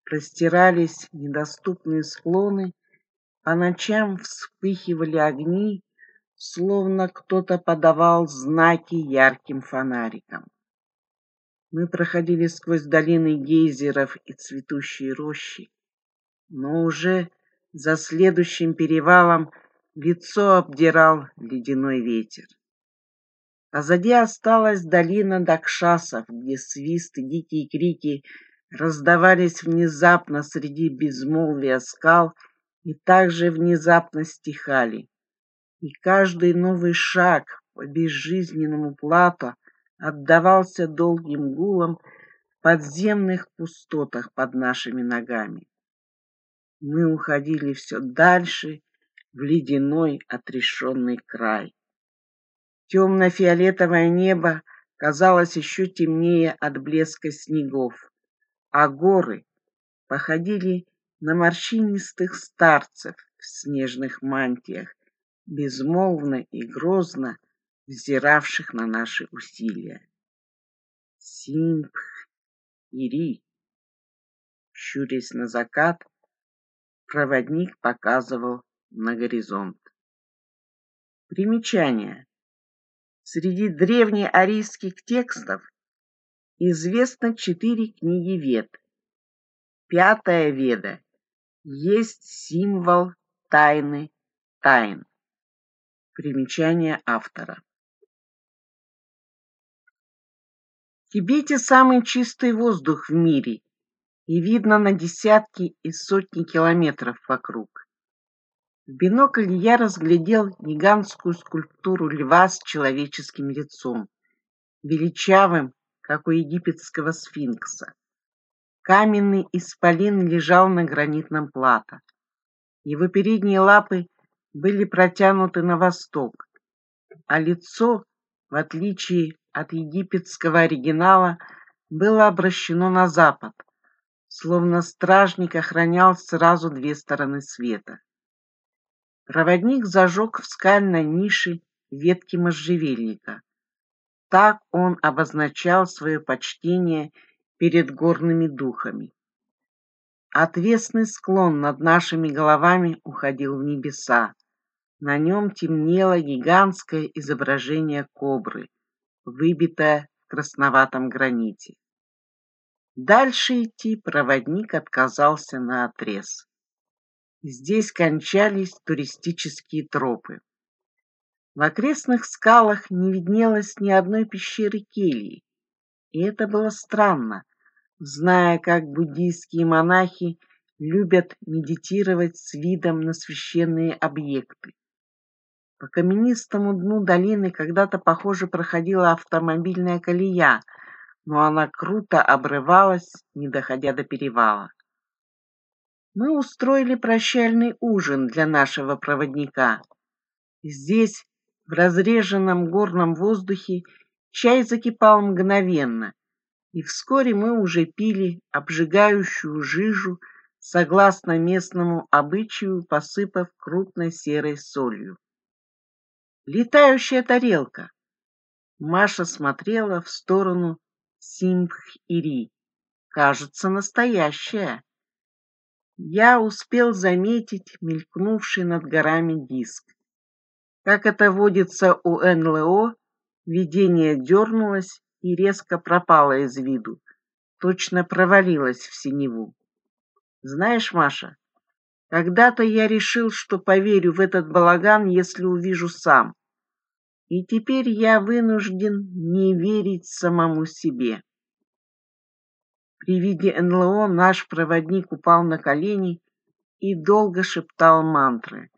простирались недоступные склоны, по ночам вспыхивали огни, словно кто-то подавал знаки ярким фонариком. Мы проходили сквозь долины гейзеров и цветущие рощи, но уже за следующим перевалом лицо обдирал ледяной ветер. А сзади осталась долина Дакшасов, где свист и дикие крики раздавались внезапно среди безмолвия скал и также внезапно стихали. И каждый новый шаг по безжизненному плато — отдавался долгим гулом в подземных пустотах под нашими ногами. Мы уходили все дальше в ледяной отрешенный край. Темно-фиолетовое небо казалось еще темнее от блеска снегов, а горы походили на морщинистых старцев в снежных мантиях, безмолвно и грозно взиравших на наши усилия. Симпх Симпхири, щурясь на закат, проводник показывал на горизонт. Примечание. Среди древнеарийских текстов известно четыре книги Вед. Пятая Веда есть символ тайны тайн. Примечание автора. В Тибете самый чистый воздух в мире, и видно на десятки и сотни километров вокруг. В бинокль я разглядел гигантскую скульптуру льва с человеческим лицом, величавым, как у египетского сфинкса. Каменный исполин лежал на гранитном плато. Его передние лапы были протянуты на восток, а лицо в отличие от египетского оригинала, было обращено на запад, словно стражник охранял сразу две стороны света. Проводник зажег в скальной нише ветки можжевельника. Так он обозначал свое почтение перед горными духами. Отвесный склон над нашими головами уходил в небеса, на нем темнело гигантское изображение кобры, выбитое в красноватом граните. Дальше идти проводник отказался на отрез. Здесь кончались туристические тропы. В окрестных скалах не виднелось ни одной пещеры келии, и это было странно, зная, как буддийские монахи любят медитировать с видом на священные объекты. По каменистому дну долины когда-то, похоже, проходила автомобильная колея, но она круто обрывалась, не доходя до перевала. Мы устроили прощальный ужин для нашего проводника. Здесь, в разреженном горном воздухе, чай закипал мгновенно, и вскоре мы уже пили обжигающую жижу, согласно местному обычаю, посыпав крупной серой солью. Летающая тарелка. Маша смотрела в сторону Симбх-Ири. Кажется, настоящая. Я успел заметить мелькнувший над горами диск. Как это водится у НЛО, видение дернулось и резко пропало из виду. Точно провалилось в синеву. Знаешь, Маша, когда-то я решил, что поверю в этот балаган, если увижу сам и теперь я вынужден не верить самому себе. При виде НЛО наш проводник упал на колени и долго шептал мантры,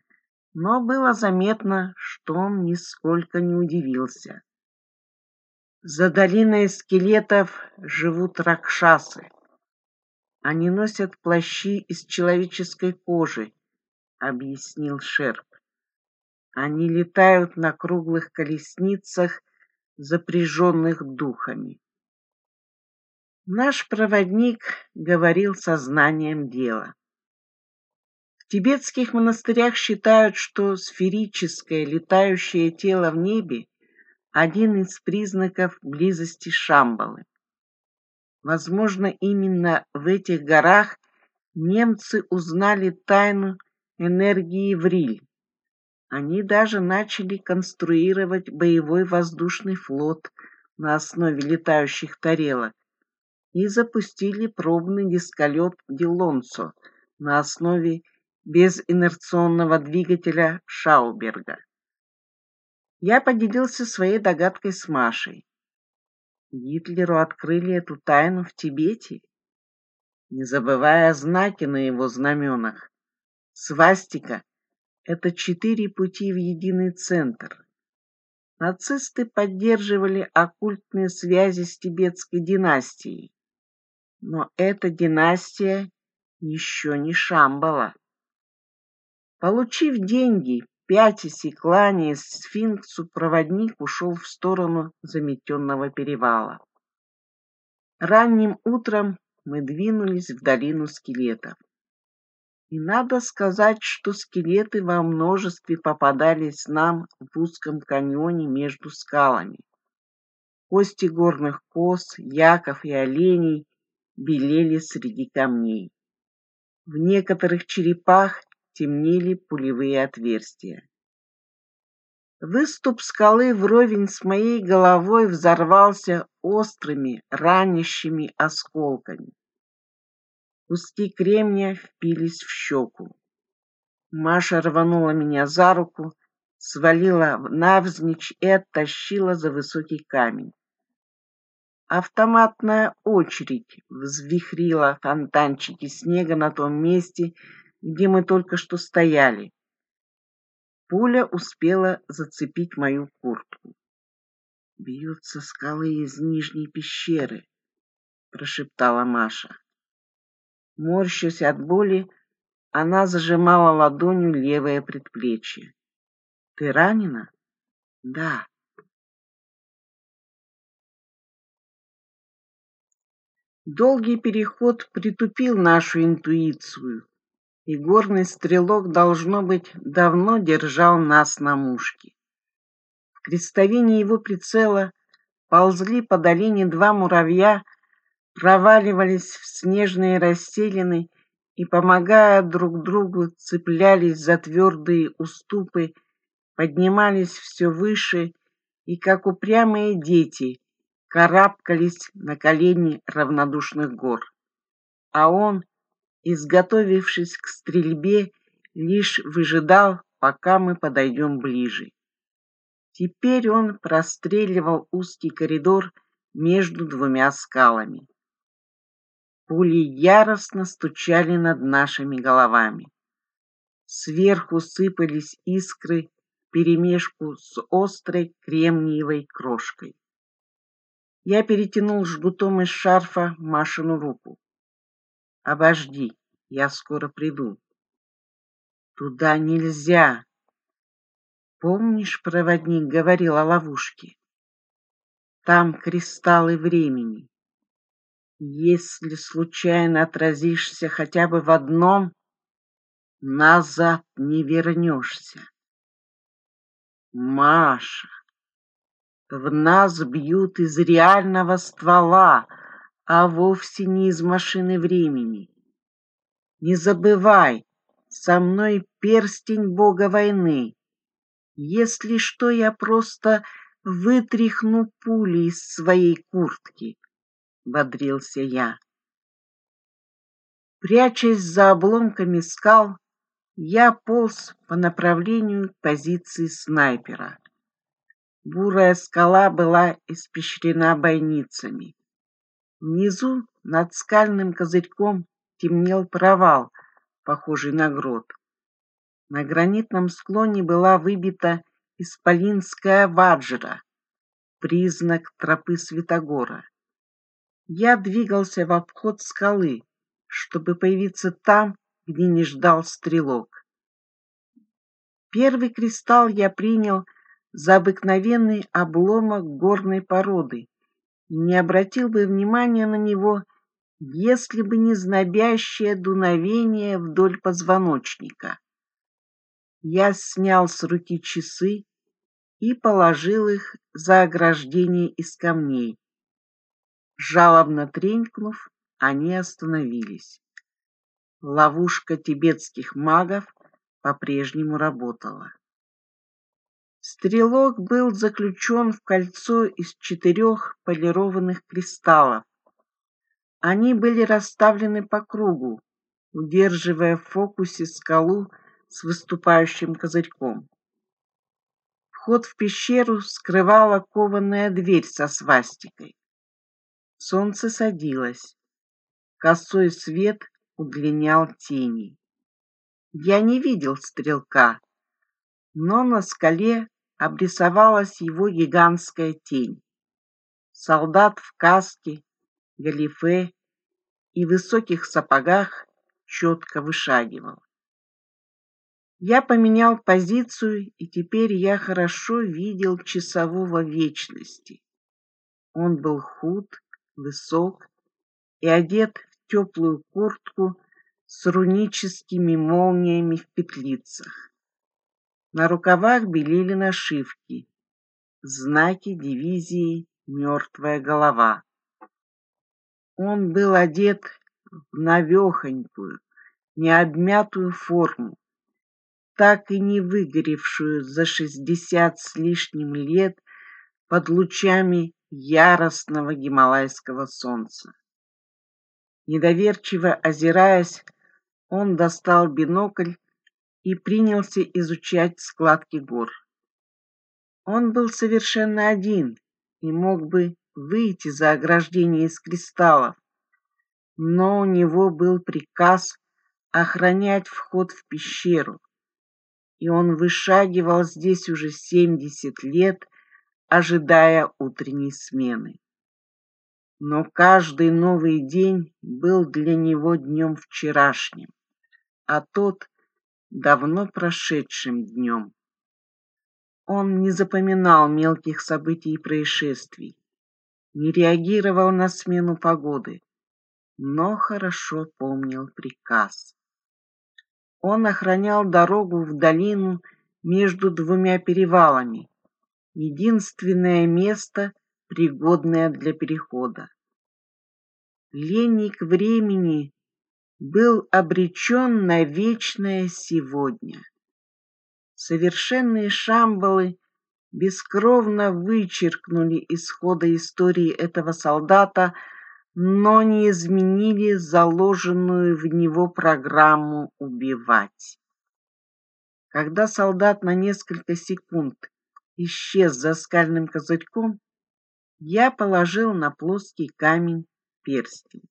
но было заметно, что он нисколько не удивился. За долиной скелетов живут ракшасы. Они носят плащи из человеческой кожи, объяснил Шерп. Они летают на круглых колесницах, запряженных духами. Наш проводник говорил сознанием дела. В тибетских монастырях считают, что сферическое летающее тело в небе – один из признаков близости Шамбалы. Возможно, именно в этих горах немцы узнали тайну энергии Вриль, они даже начали конструировать боевой воздушный флот на основе летающих тарелок и запустили пробный дисколет «Дилонсо» на основе безинерционного двигателя Шауберга. Я поделился своей догадкой с Машей. Гитлеру открыли эту тайну в Тибете, не забывая знаки на его знаменах. Свастика это четыре пути в единый центр. Нацисты поддерживали оккультные связи с тибетской династией. Но эта династия еще не Шамбала. Получив деньги, пятясь и кланяясь сфинксу, проводник ушел в сторону заметенного перевала. Ранним утром мы двинулись в долину скелетов. И надо сказать, что скелеты во множестве попадались нам в узком каньоне между скалами. Кости горных коз, яков и оленей белели среди камней. В некоторых черепах темнели пулевые отверстия. Выступ скалы вровень с моей головой взорвался острыми, ранящими осколками. Куски кремня впились в щеку. Маша рванула меня за руку, свалила навзничь и оттащила за высокий камень. Автоматная очередь взвихрила фонтанчики снега на том месте, где мы только что стояли. Пуля успела зацепить мою куртку. Бьются скалы из нижней пещеры», — прошептала Маша. Морщась от боли, она зажимала ладонью левое предплечье. «Ты ранена?» «Да». Долгий переход притупил нашу интуицию, и горный стрелок, должно быть, давно держал нас на мушке. В крестовине его прицела ползли по долине два муравья проваливались в снежные расселины и, помогая друг другу, цеплялись за твердые уступы, поднимались все выше и, как упрямые дети, карабкались на колени равнодушных гор. А он, изготовившись к стрельбе, лишь выжидал, пока мы подойдем ближе. Теперь он простреливал узкий коридор между двумя скалами. Пули яростно стучали над нашими головами. Сверху сыпались искры перемешку с острой кремниевой крошкой. Я перетянул жгутом из шарфа Машину руку. «Обожди, я скоро приду». «Туда нельзя!» «Помнишь, проводник говорил о ловушке? Там кристаллы времени. Если случайно отразишься хотя бы в одном, назад не вернешься. Маша, в нас бьют из реального ствола, а вовсе не из машины времени. Не забывай, со мной перстень бога войны. Если что, я просто вытряхну пули из своей куртки. — бодрился я. Прячась за обломками скал, я полз по направлению к позиции снайпера. Бурая скала была испещрена бойницами. Внизу, над скальным козырьком, темнел провал, похожий на грот. На гранитном склоне была выбита исполинская ваджра, признак тропы Святогора. Я двигался в обход скалы, чтобы появиться там, где не ждал стрелок. Первый кристалл я принял за обыкновенный обломок горной породы и не обратил бы внимания на него, если бы не знобящее дуновение вдоль позвоночника. Я снял с руки часы и положил их за ограждение из камней, Жалобно тренькнув, они остановились. Ловушка тибетских магов по-прежнему работала. Стрелок был заключен в кольцо из четырех полированных кристаллов. Они были расставлены по кругу, удерживая в фокусе скалу с выступающим козырьком. Вход в пещеру скрывала кованная дверь со свастикой. Солнце садилось. Косой свет удлинял тени. Я не видел стрелка, но на скале обрисовалась его гигантская тень. Солдат в каске, галифе и высоких сапогах четко вышагивал. Я поменял позицию, и теперь я хорошо видел часового вечности. Он был худ, высок и одет в теплую куртку с руническими молниями в петлицах. На рукавах белели нашивки, знаки дивизии «Мертвая голова». Он был одет в навехонькую, необмятую форму, так и не выгоревшую за шестьдесят с лишним лет под лучами яростного гималайского солнца. Недоверчиво озираясь, он достал бинокль и принялся изучать складки гор. Он был совершенно один и мог бы выйти за ограждение из кристаллов, но у него был приказ охранять вход в пещеру, и он вышагивал здесь уже семьдесят лет, ожидая утренней смены. Но каждый новый день был для него днем вчерашним, а тот — давно прошедшим днем. Он не запоминал мелких событий и происшествий, не реагировал на смену погоды, но хорошо помнил приказ. Он охранял дорогу в долину между двумя перевалами, единственное место, пригодное для перехода. Ленник времени был обречен на вечное сегодня. Совершенные шамбалы бескровно вычеркнули исхода истории этого солдата, но не изменили заложенную в него программу убивать. Когда солдат на несколько секунд исчез за скальным козырьком, я положил на плоский камень перстень.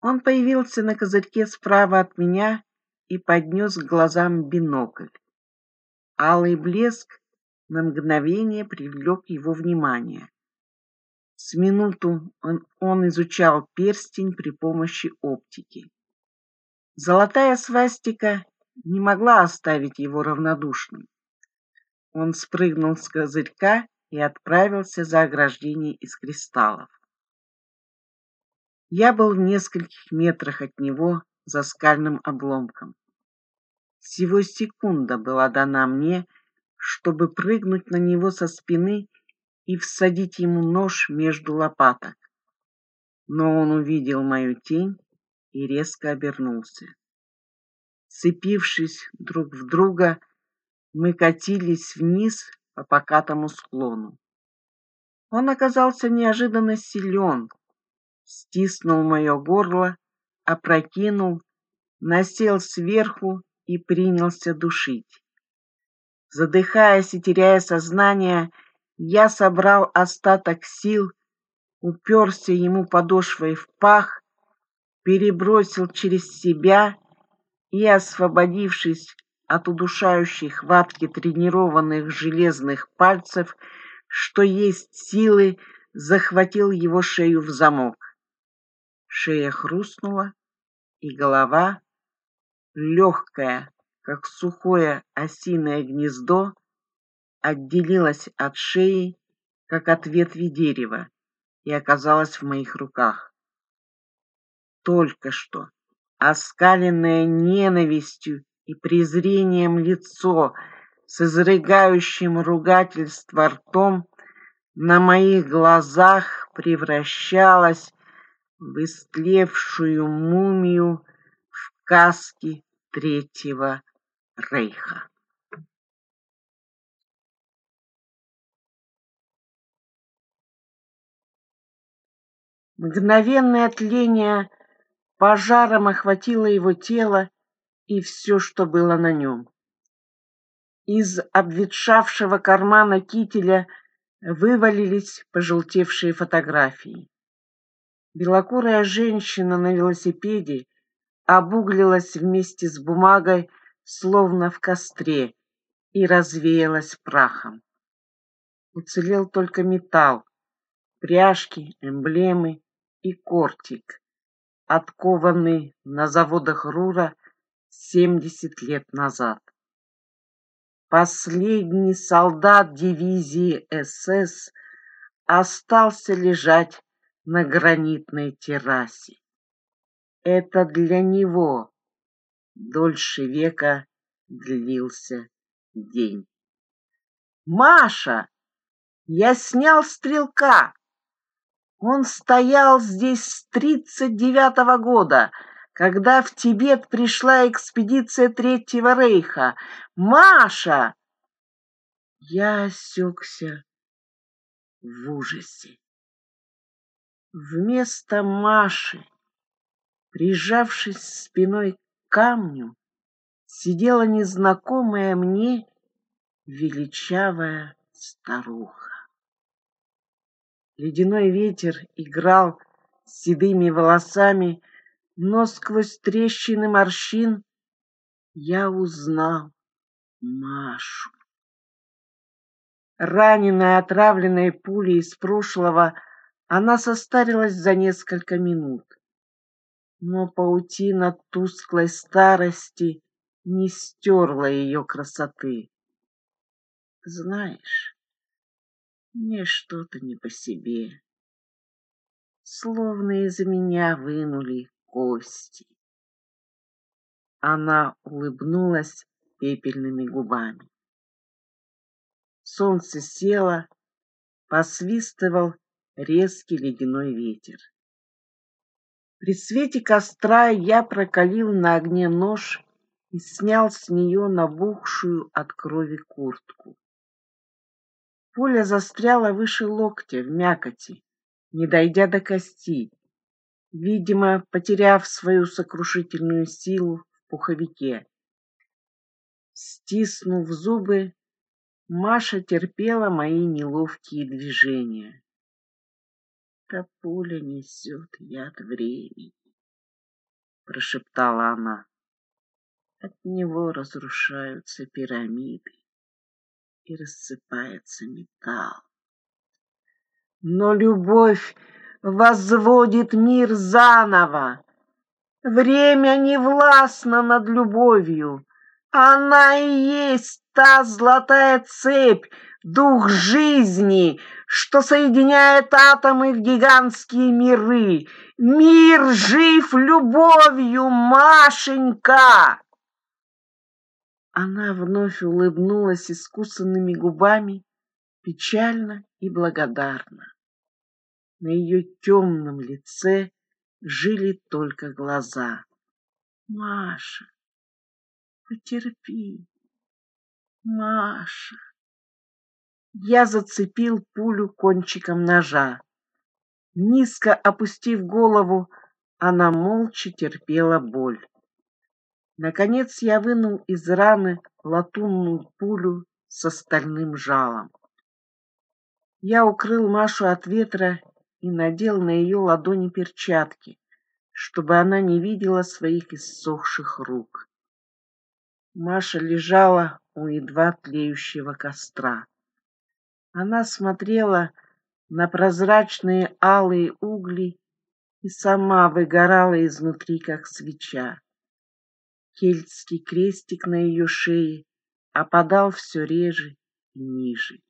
Он появился на козырьке справа от меня и поднес к глазам бинокль. Алый блеск на мгновение привлек его внимание. С минуту он, он изучал перстень при помощи оптики. Золотая свастика не могла оставить его равнодушным. Он спрыгнул с козырька и отправился за ограждение из кристаллов. Я был в нескольких метрах от него за скальным обломком. Всего секунда была дана мне, чтобы прыгнуть на него со спины и всадить ему нож между лопаток. Но он увидел мою тень и резко обернулся. Цепившись друг в друга, мы катились вниз по покатому склону. Он оказался неожиданно силен, стиснул моё горло, опрокинул, насел сверху и принялся душить. Задыхаясь и теряя сознание, я собрал остаток сил, уперся ему подошвой в пах, перебросил через себя и, освободившись от удушающей хватки тренированных железных пальцев, что есть силы, захватил его шею в замок. Шея хрустнула, и голова, легкая, как сухое осиное гнездо, отделилась от шеи, как от ветви дерева, и оказалась в моих руках. Только что, оскаленная ненавистью и презрением лицо с изрыгающим ругательство ртом на моих глазах превращалась в истлевшую мумию в каске Третьего Рейха. Мгновенное тление пожаром охватило его тело, и все, что было на нем. Из обветшавшего кармана кителя вывалились пожелтевшие фотографии. Белокурая женщина на велосипеде обуглилась вместе с бумагой, словно в костре, и развеялась прахом. Уцелел только металл, пряжки, эмблемы и кортик, откованный на заводах Рура семьдесят лет назад. Последний солдат дивизии СС остался лежать на гранитной террасе. Это для него дольше века длился день. «Маша, я снял стрелка! Он стоял здесь с тридцать девятого года!» когда в Тибет пришла экспедиция Третьего Рейха. Маша!» Я осекся в ужасе. Вместо Маши, прижавшись спиной к камню, сидела незнакомая мне величавая старуха. Ледяной ветер играл с седыми волосами, но сквозь трещины морщин я узнал Машу. Раненая, отравленная пулей из прошлого, она состарилась за несколько минут. Но паутина тусклой старости не стерла ее красоты. Знаешь, мне что-то не по себе. Словно из-за меня вынули кости. Она улыбнулась пепельными губами. Солнце село, посвистывал резкий ледяной ветер. При свете костра я прокалил на огне нож и снял с нее набухшую от крови куртку. Пуля застряла выше локтя в мякоти, не дойдя до кости, видимо, потеряв свою сокрушительную силу в пуховике. Стиснув зубы, Маша терпела мои неловкие движения. «Та пуля несет яд времени», — прошептала она. «От него разрушаются пирамиды и рассыпается металл. Но любовь возводит мир заново. Время не властно над любовью. Она и есть та золотая цепь, дух жизни, что соединяет атомы в гигантские миры. Мир жив любовью, Машенька! Она вновь улыбнулась искусанными губами, печально и благодарно. На ее темном лице жили только глаза. «Маша, потерпи, Маша!» Я зацепил пулю кончиком ножа. Низко опустив голову, она молча терпела боль. Наконец я вынул из раны латунную пулю со стальным жалом. Я укрыл Машу от ветра и надел на ее ладони перчатки, чтобы она не видела своих иссохших рук. Маша лежала у едва тлеющего костра. Она смотрела на прозрачные алые угли и сама выгорала изнутри, как свеча. Кельтский крестик на ее шее опадал все реже и ниже.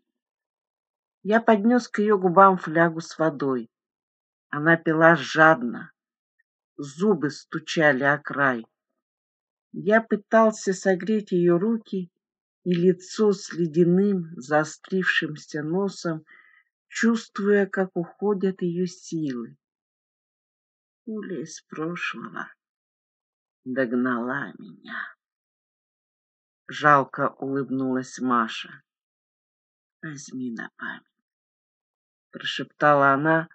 Я поднес к ее губам флягу с водой. Она пила жадно. Зубы стучали о край. Я пытался согреть ее руки, и лицо с ледяным, заострившимся носом, чувствуя, как уходят ее силы. Пуля из прошлого догнала меня. Жалко улыбнулась Маша. Возьми на память прошептала она,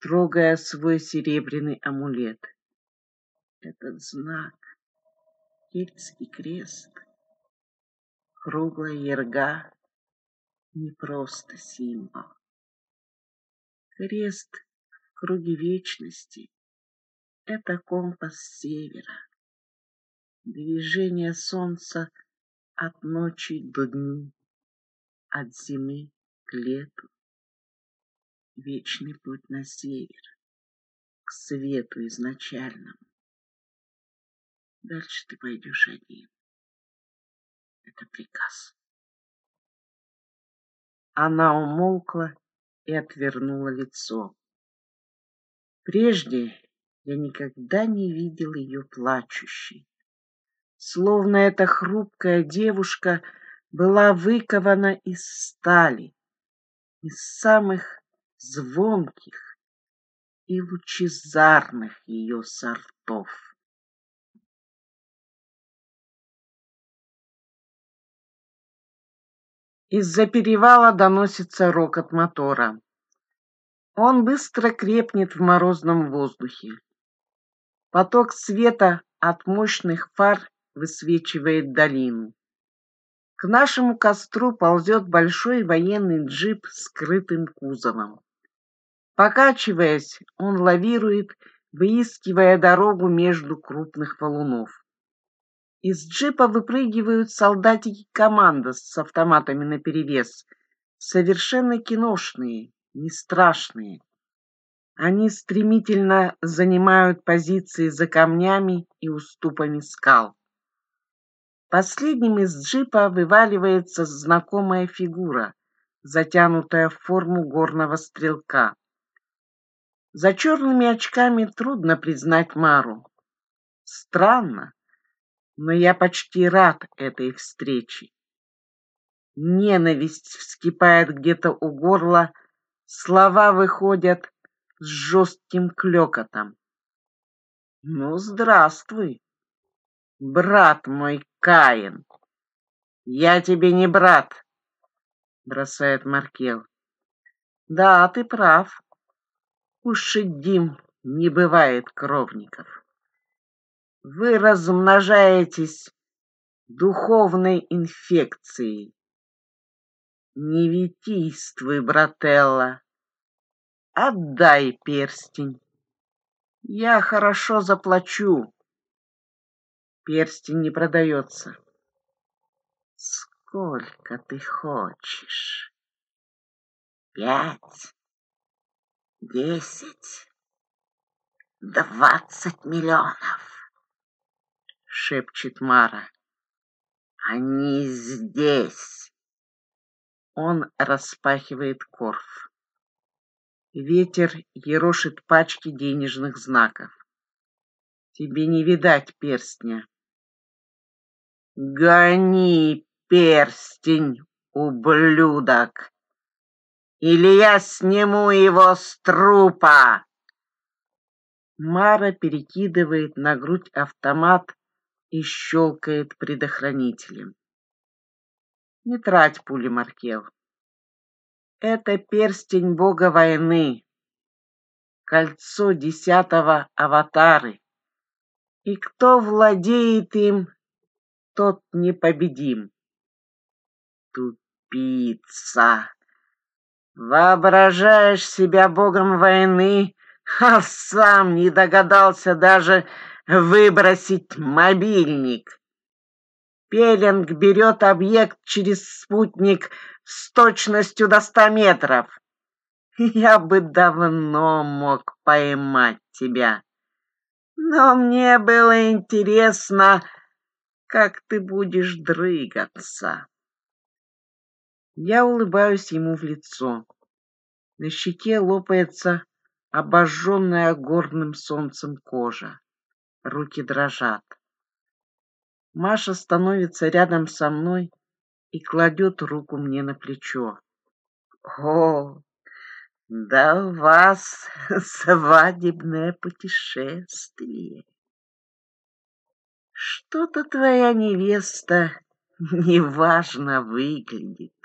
трогая свой серебряный амулет. Этот знак — кельтский крест, круглая ерга — не просто символ. Крест в круге вечности — это компас севера, движение солнца от ночи до дня, от зимы к лету вечный путь на север, к свету изначальному. Дальше ты пойдешь один. Это приказ. Она умолкла и отвернула лицо. Прежде я никогда не видел ее плачущей. Словно эта хрупкая девушка была выкована из стали, из самых звонких и лучезарных ее сортов. Из-за перевала доносится рокот мотора. Он быстро крепнет в морозном воздухе. Поток света от мощных фар высвечивает долину. К нашему костру ползет большой военный джип с скрытым кузовом. Покачиваясь, он лавирует, выискивая дорогу между крупных валунов. Из джипа выпрыгивают солдатики команды с автоматами наперевес, совершенно киношные, не страшные. Они стремительно занимают позиции за камнями и уступами скал. Последним из джипа вываливается знакомая фигура, затянутая в форму горного стрелка. За черными очками трудно признать Мару. Странно, но я почти рад этой встрече. Ненависть вскипает где-то у горла, слова выходят с жестким клекотом. Ну, здравствуй, брат мой Каин. Я тебе не брат, бросает Маркел. Да, ты прав. У Шиддим не бывает кровников. Вы размножаетесь духовной инфекцией. Не витийствуй, брателла. Отдай перстень. Я хорошо заплачу. Перстень не продается. Сколько ты хочешь? Пять? десять, двадцать миллионов, шепчет Мара. Они здесь. Он распахивает корф. Ветер ерошит пачки денежных знаков. Тебе не видать перстня. Гони перстень, ублюдок! или я сниму его с трупа!» Мара перекидывает на грудь автомат и щелкает предохранителем. «Не трать пули, Маркел. Это перстень бога войны, кольцо десятого аватары. И кто владеет им, тот непобедим. Тупица!» Воображаешь себя богом войны, а сам не догадался даже выбросить мобильник. Пеленг берет объект через спутник с точностью до ста метров. Я бы давно мог поймать тебя. Но мне было интересно, как ты будешь дрыгаться. Я улыбаюсь ему в лицо. На щеке лопается обожженная горным солнцем кожа. Руки дрожат. Маша становится рядом со мной и кладет руку мне на плечо. О, да у вас свадебное путешествие. Что-то твоя невеста неважно выглядит.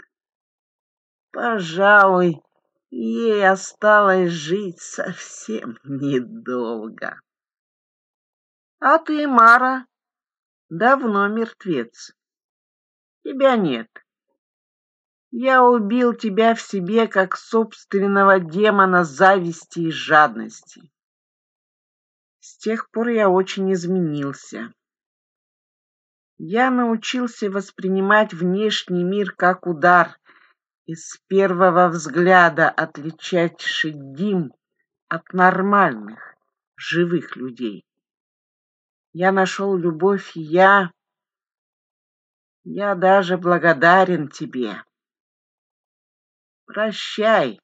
Пожалуй, ей осталось жить совсем недолго. А ты, Мара, давно мертвец. Тебя нет. Я убил тебя в себе как собственного демона зависти и жадности. С тех пор я очень изменился. Я научился воспринимать внешний мир как удар, и с первого взгляда отличать Дим от нормальных, живых людей. Я нашел любовь, и я... Я даже благодарен тебе. Прощай,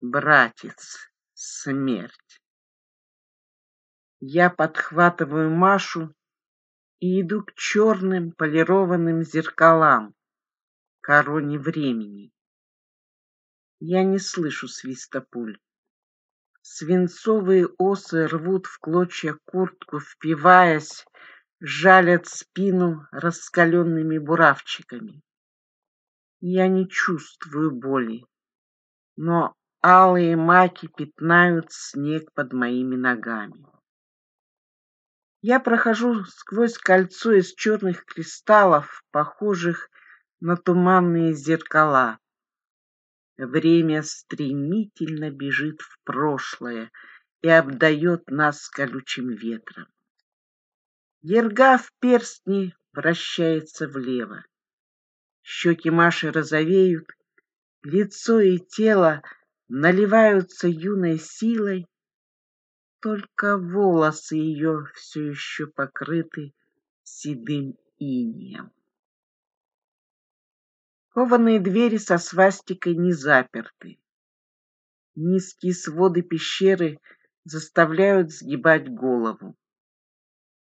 братец, смерть. Я подхватываю Машу и иду к черным полированным зеркалам, короне времени. Я не слышу свиста пуль. Свинцовые осы рвут в клочья куртку, впиваясь, жалят спину раскаленными буравчиками. Я не чувствую боли, но алые маки пятнают снег под моими ногами. Я прохожу сквозь кольцо из черных кристаллов, похожих на туманные зеркала. Время стремительно бежит в прошлое и обдаёт нас колючим ветром. Ерга в перстни вращается влево. Щеки Маши розовеют, лицо и тело наливаются юной силой, только волосы её всё ещё покрыты седым инием. Кованые двери со свастикой не заперты. Низкие своды пещеры заставляют сгибать голову.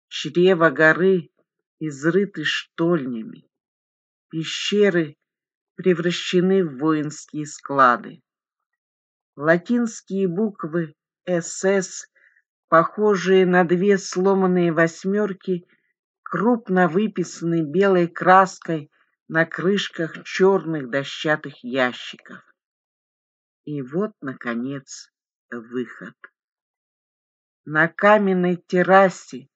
Чрево горы изрыты штольнями. Пещеры превращены в воинские склады. Латинские буквы «СС», похожие на две сломанные восьмерки, крупно выписаны белой краской – на крышках черных дощатых ящиков. И вот, наконец, выход. На каменной террасе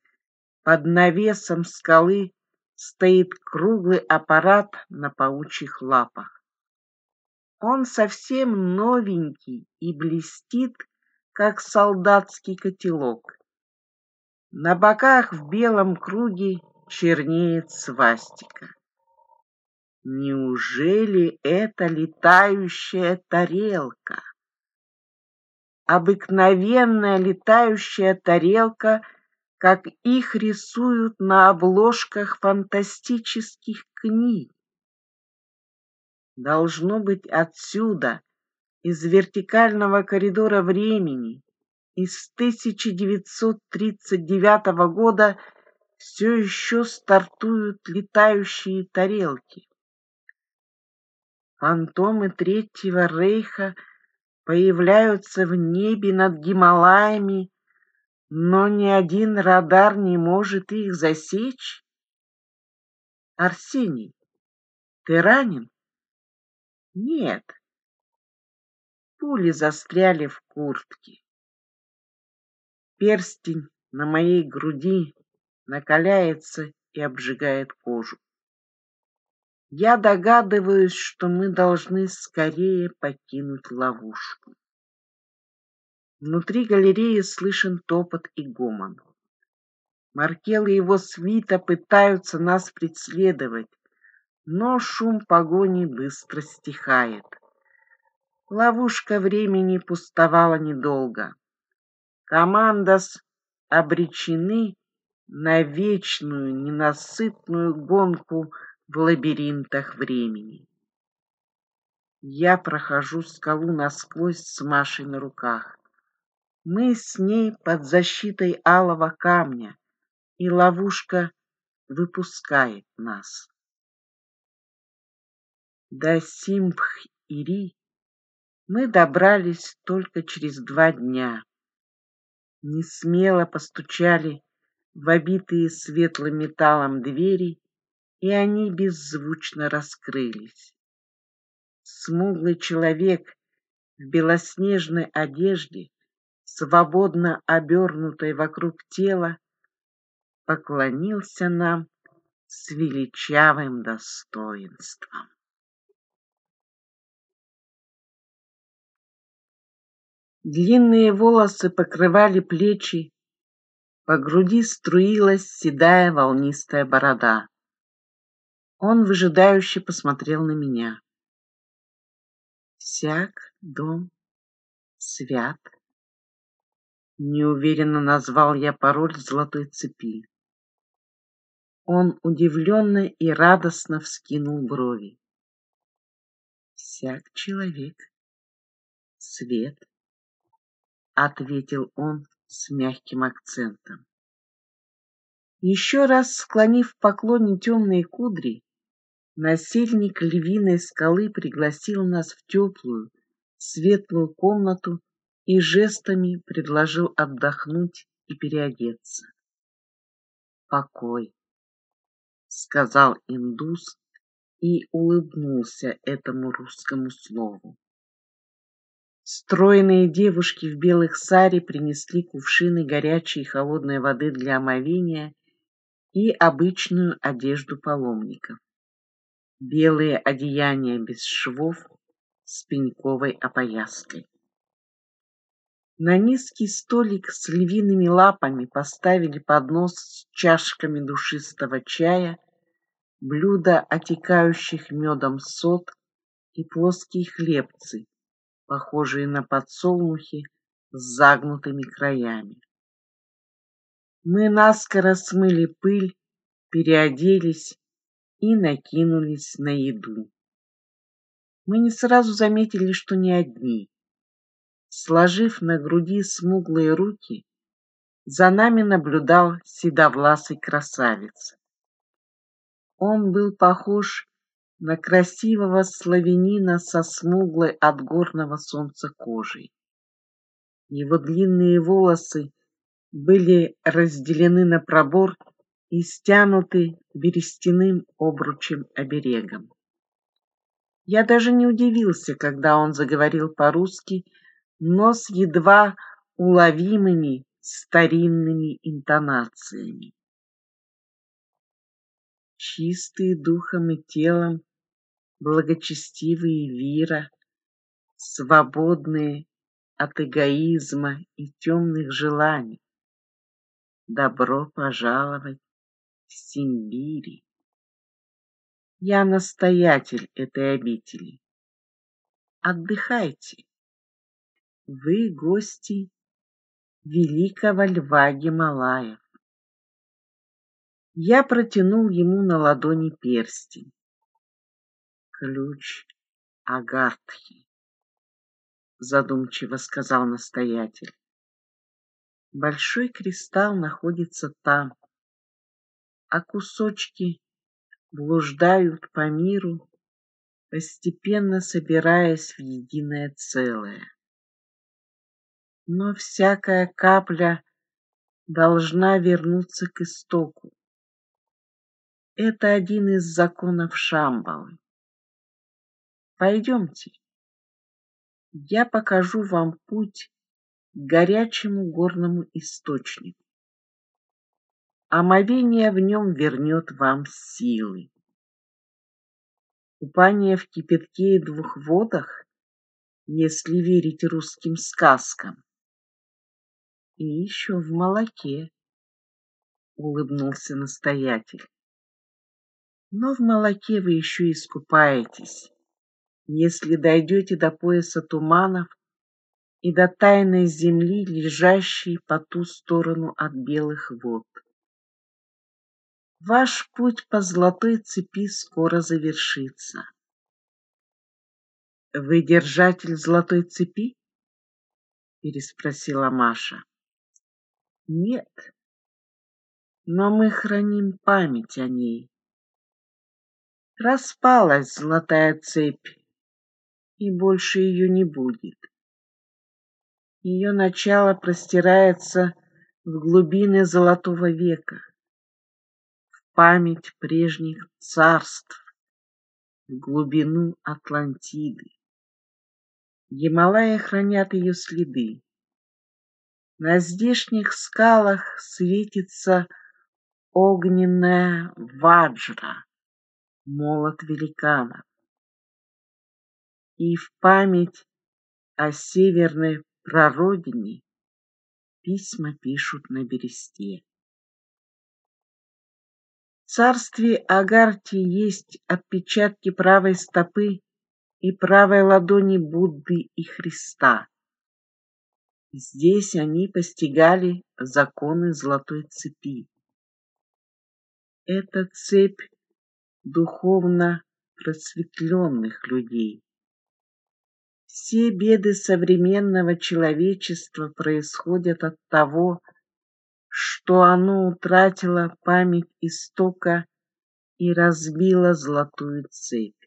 под навесом скалы стоит круглый аппарат на паучьих лапах. Он совсем новенький и блестит, как солдатский котелок. На боках в белом круге чернеет свастика. Неужели это летающая тарелка? Обыкновенная летающая тарелка, как их рисуют на обложках фантастических книг. Должно быть отсюда, из вертикального коридора времени, из 1939 года все еще стартуют летающие тарелки. Фантомы Третьего Рейха появляются в небе над Гималаями, но ни один радар не может их засечь. Арсений, ты ранен? Нет. Пули застряли в куртке. Перстень на моей груди накаляется и обжигает кожу. Я догадываюсь, что мы должны скорее покинуть ловушку. Внутри галереи слышен топот и гомон. Маркел и его свита пытаются нас преследовать, но шум погони быстро стихает. Ловушка времени пустовала недолго. Командос обречены на вечную ненасытную гонку в лабиринтах времени. Я прохожу скалу насквозь с Машей на руках. Мы с ней под защитой алого камня, и ловушка выпускает нас. До Симбх-Ири мы добрались только через два дня. Несмело постучали в обитые светлым металлом двери и они беззвучно раскрылись. Смуглый человек в белоснежной одежде, свободно обернутой вокруг тела, поклонился нам с величавым достоинством. Длинные волосы покрывали плечи, по груди струилась седая волнистая борода. Он выжидающе посмотрел на меня. «Всяк дом свят», — неуверенно назвал я пароль золотой цепи. Он удивленно и радостно вскинул брови. «Всяк человек свет», — ответил он с мягким акцентом. Еще раз склонив в поклоне темные кудри, Насильник львиной скалы пригласил нас в теплую, светлую комнату и жестами предложил отдохнуть и переодеться. «Покой», — сказал индус и улыбнулся этому русскому слову. Стройные девушки в белых саре принесли кувшины горячей и холодной воды для омовения и обычную одежду паломников белые одеяния без швов с пеньковой опояской. На низкий столик с львиными лапами поставили поднос с чашками душистого чая, блюда отекающих медом сот и плоские хлебцы, похожие на подсолнухи с загнутыми краями. Мы наскоро смыли пыль, переоделись и накинулись на еду. Мы не сразу заметили, что не одни. Сложив на груди смуглые руки, за нами наблюдал седовласый красавец. Он был похож на красивого славянина со смуглой от горного солнца кожей. Его длинные волосы были разделены на пробор и стянуты берестяным обручем оберегом. Я даже не удивился, когда он заговорил по-русски, но с едва уловимыми старинными интонациями. Чистые духом и телом, благочестивые Вира, свободные от эгоизма и темных желаний. Добро пожаловать в Симбири. Я настоятель этой обители. Отдыхайте. Вы гости великого льва Гималаев. Я протянул ему на ладони перстень. Ключ Агартхи, задумчиво сказал настоятель. Большой кристалл находится там, а кусочки блуждают по миру, постепенно собираясь в единое целое. Но всякая капля должна вернуться к истоку. Это один из законов Шамбалы. Пойдемте, я покажу вам путь к горячему горному источнику омовение в нем вернет вам силы. Купание в кипятке и двух водах, если верить русским сказкам. И еще в молоке, улыбнулся настоятель. Но в молоке вы еще искупаетесь, если дойдете до пояса туманов и до тайной земли, лежащей по ту сторону от белых вод. Ваш путь по золотой цепи скоро завершится. Вы держатель золотой цепи? переспросила Маша. Нет. Но мы храним память о ней. Распалась золотая цепь, и больше ее не будет. Ее начало простирается в глубины золотого века память прежних царств, в глубину Атлантиды. Гималая хранят ее следы. На здешних скалах светится огненная ваджра, молот великана. И в память о северной прародине письма пишут на бересте. В царстве Агарти есть отпечатки правой стопы и правой ладони Будды и Христа. Здесь они постигали законы золотой цепи. Это цепь духовно просветленных людей. Все беды современного человечества происходят от того, что что оно утратило память истока и разбило золотую цепь.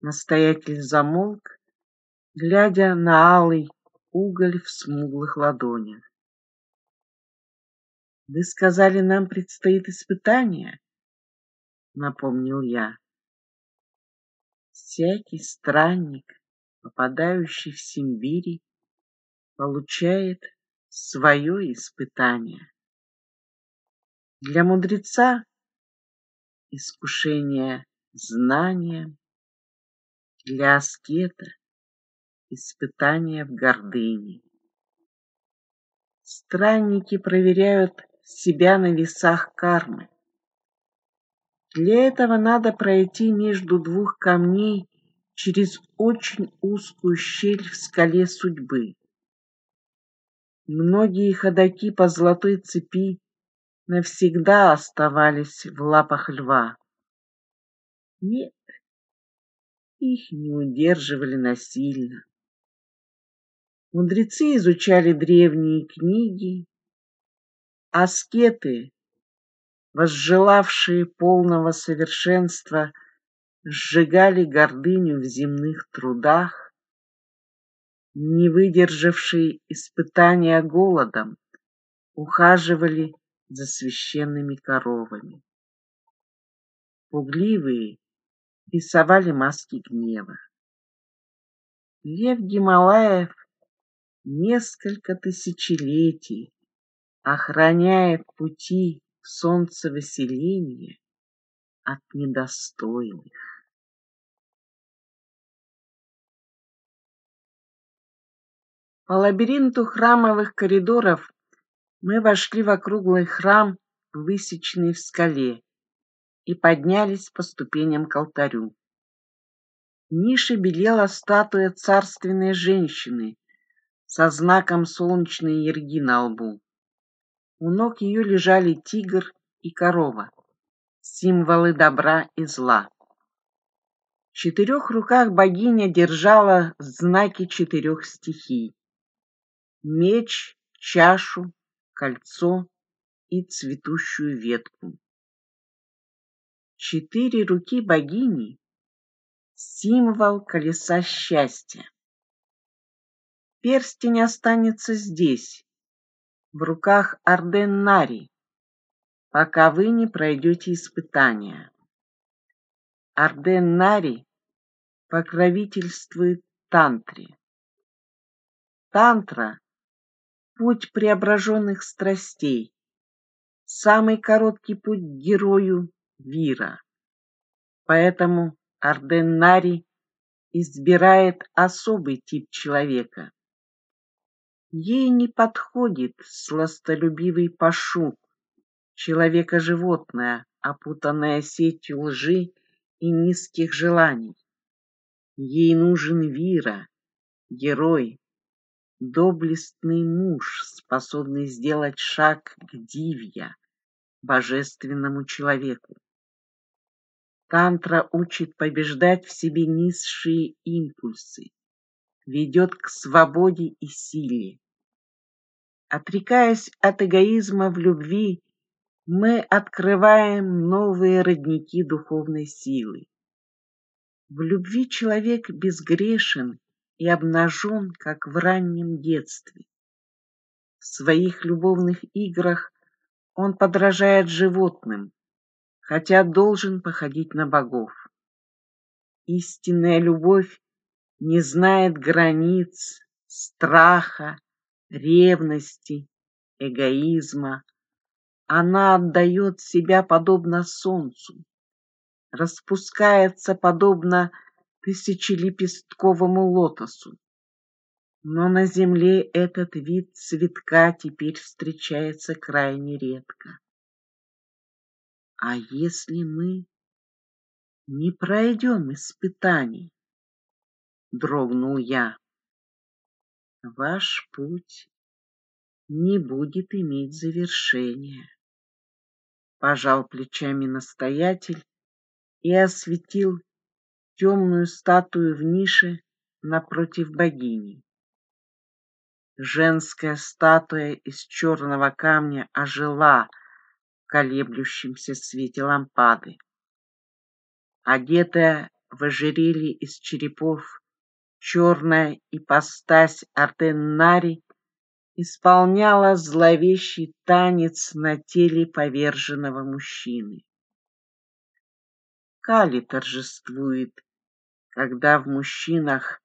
Настоятель замолк, глядя на алый уголь в смуглых ладонях. Вы сказали, нам предстоит испытание, напомнил я. Всякий странник, попадающий в Симбири, получает свое испытание. Для мудреца искушение знанием, для аскета испытание в гордыне. Странники проверяют себя на весах кармы. Для этого надо пройти между двух камней через очень узкую щель в скале судьбы. Многие ходаки по золотой цепи навсегда оставались в лапах льва. Нет, их не удерживали насильно. Мудрецы изучали древние книги, аскеты, возжелавшие полного совершенства, сжигали гордыню в земных трудах, не выдержавшие испытания голодом, ухаживали за священными коровами. Пугливые рисовали маски гнева. Лев Гималаев несколько тысячелетий охраняет пути солнцевыселения от недостойных. По лабиринту храмовых коридоров мы вошли в округлый храм, высеченный в скале, и поднялись по ступеням к алтарю. В нише белела статуя царственной женщины со знаком солнечной ерги на лбу. У ног ее лежали тигр и корова, символы добра и зла. В четырех руках богиня держала знаки четырех стихий меч, чашу, кольцо и цветущую ветку. Четыре руки богини — символ колеса счастья. Перстень останется здесь, в руках Арденнари, пока вы не пройдете испытание. Арденнари покровительствует Тантре. Тантра путь преображенных страстей, самый короткий путь герою Вира. Поэтому Орденнари избирает особый тип человека. Ей не подходит сластолюбивый пашук, человека-животное, опутанное сетью лжи и низких желаний. Ей нужен Вира, герой, доблестный муж, способный сделать шаг к дивья, божественному человеку. Тантра учит побеждать в себе низшие импульсы, ведет к свободе и силе. Отрекаясь от эгоизма в любви, мы открываем новые родники духовной силы. В любви человек безгрешен и обнажен, как в раннем детстве. В своих любовных играх он подражает животным, хотя должен походить на богов. Истинная любовь не знает границ, страха, ревности, эгоизма. Она отдает себя подобно солнцу, распускается подобно тысячелепестковому лотосу. Но на земле этот вид цветка теперь встречается крайне редко. А если мы не пройдем испытаний? Дрогнул я. Ваш путь не будет иметь завершения. Пожал плечами настоятель и осветил темную статую в нише напротив богини. Женская статуя из черного камня ожила в колеблющемся свете лампады. Одетая в ожерелье из черепов, черная ипостась Артеннари исполняла зловещий танец на теле поверженного мужчины. Кали торжествует, когда в мужчинах,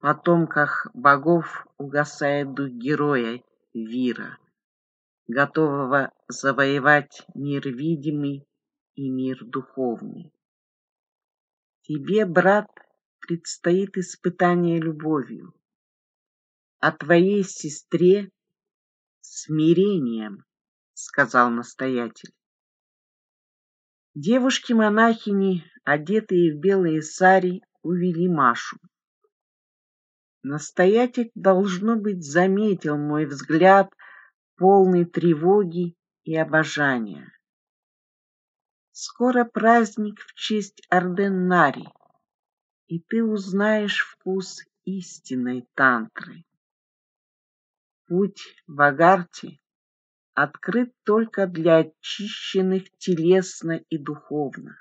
потомках богов, угасает дух героя Вира, готового завоевать мир видимый и мир духовный. Тебе, брат, предстоит испытание любовью, а твоей сестре — смирением, — сказал настоятель. Девушки-монахини, одетые в белые сари, увели Машу. Настоятель, должно быть, заметил мой взгляд, полный тревоги и обожания. Скоро праздник в честь Орденнари, и ты узнаешь вкус истинной тантры. Путь в Агарте открыт только для очищенных телесно и духовно.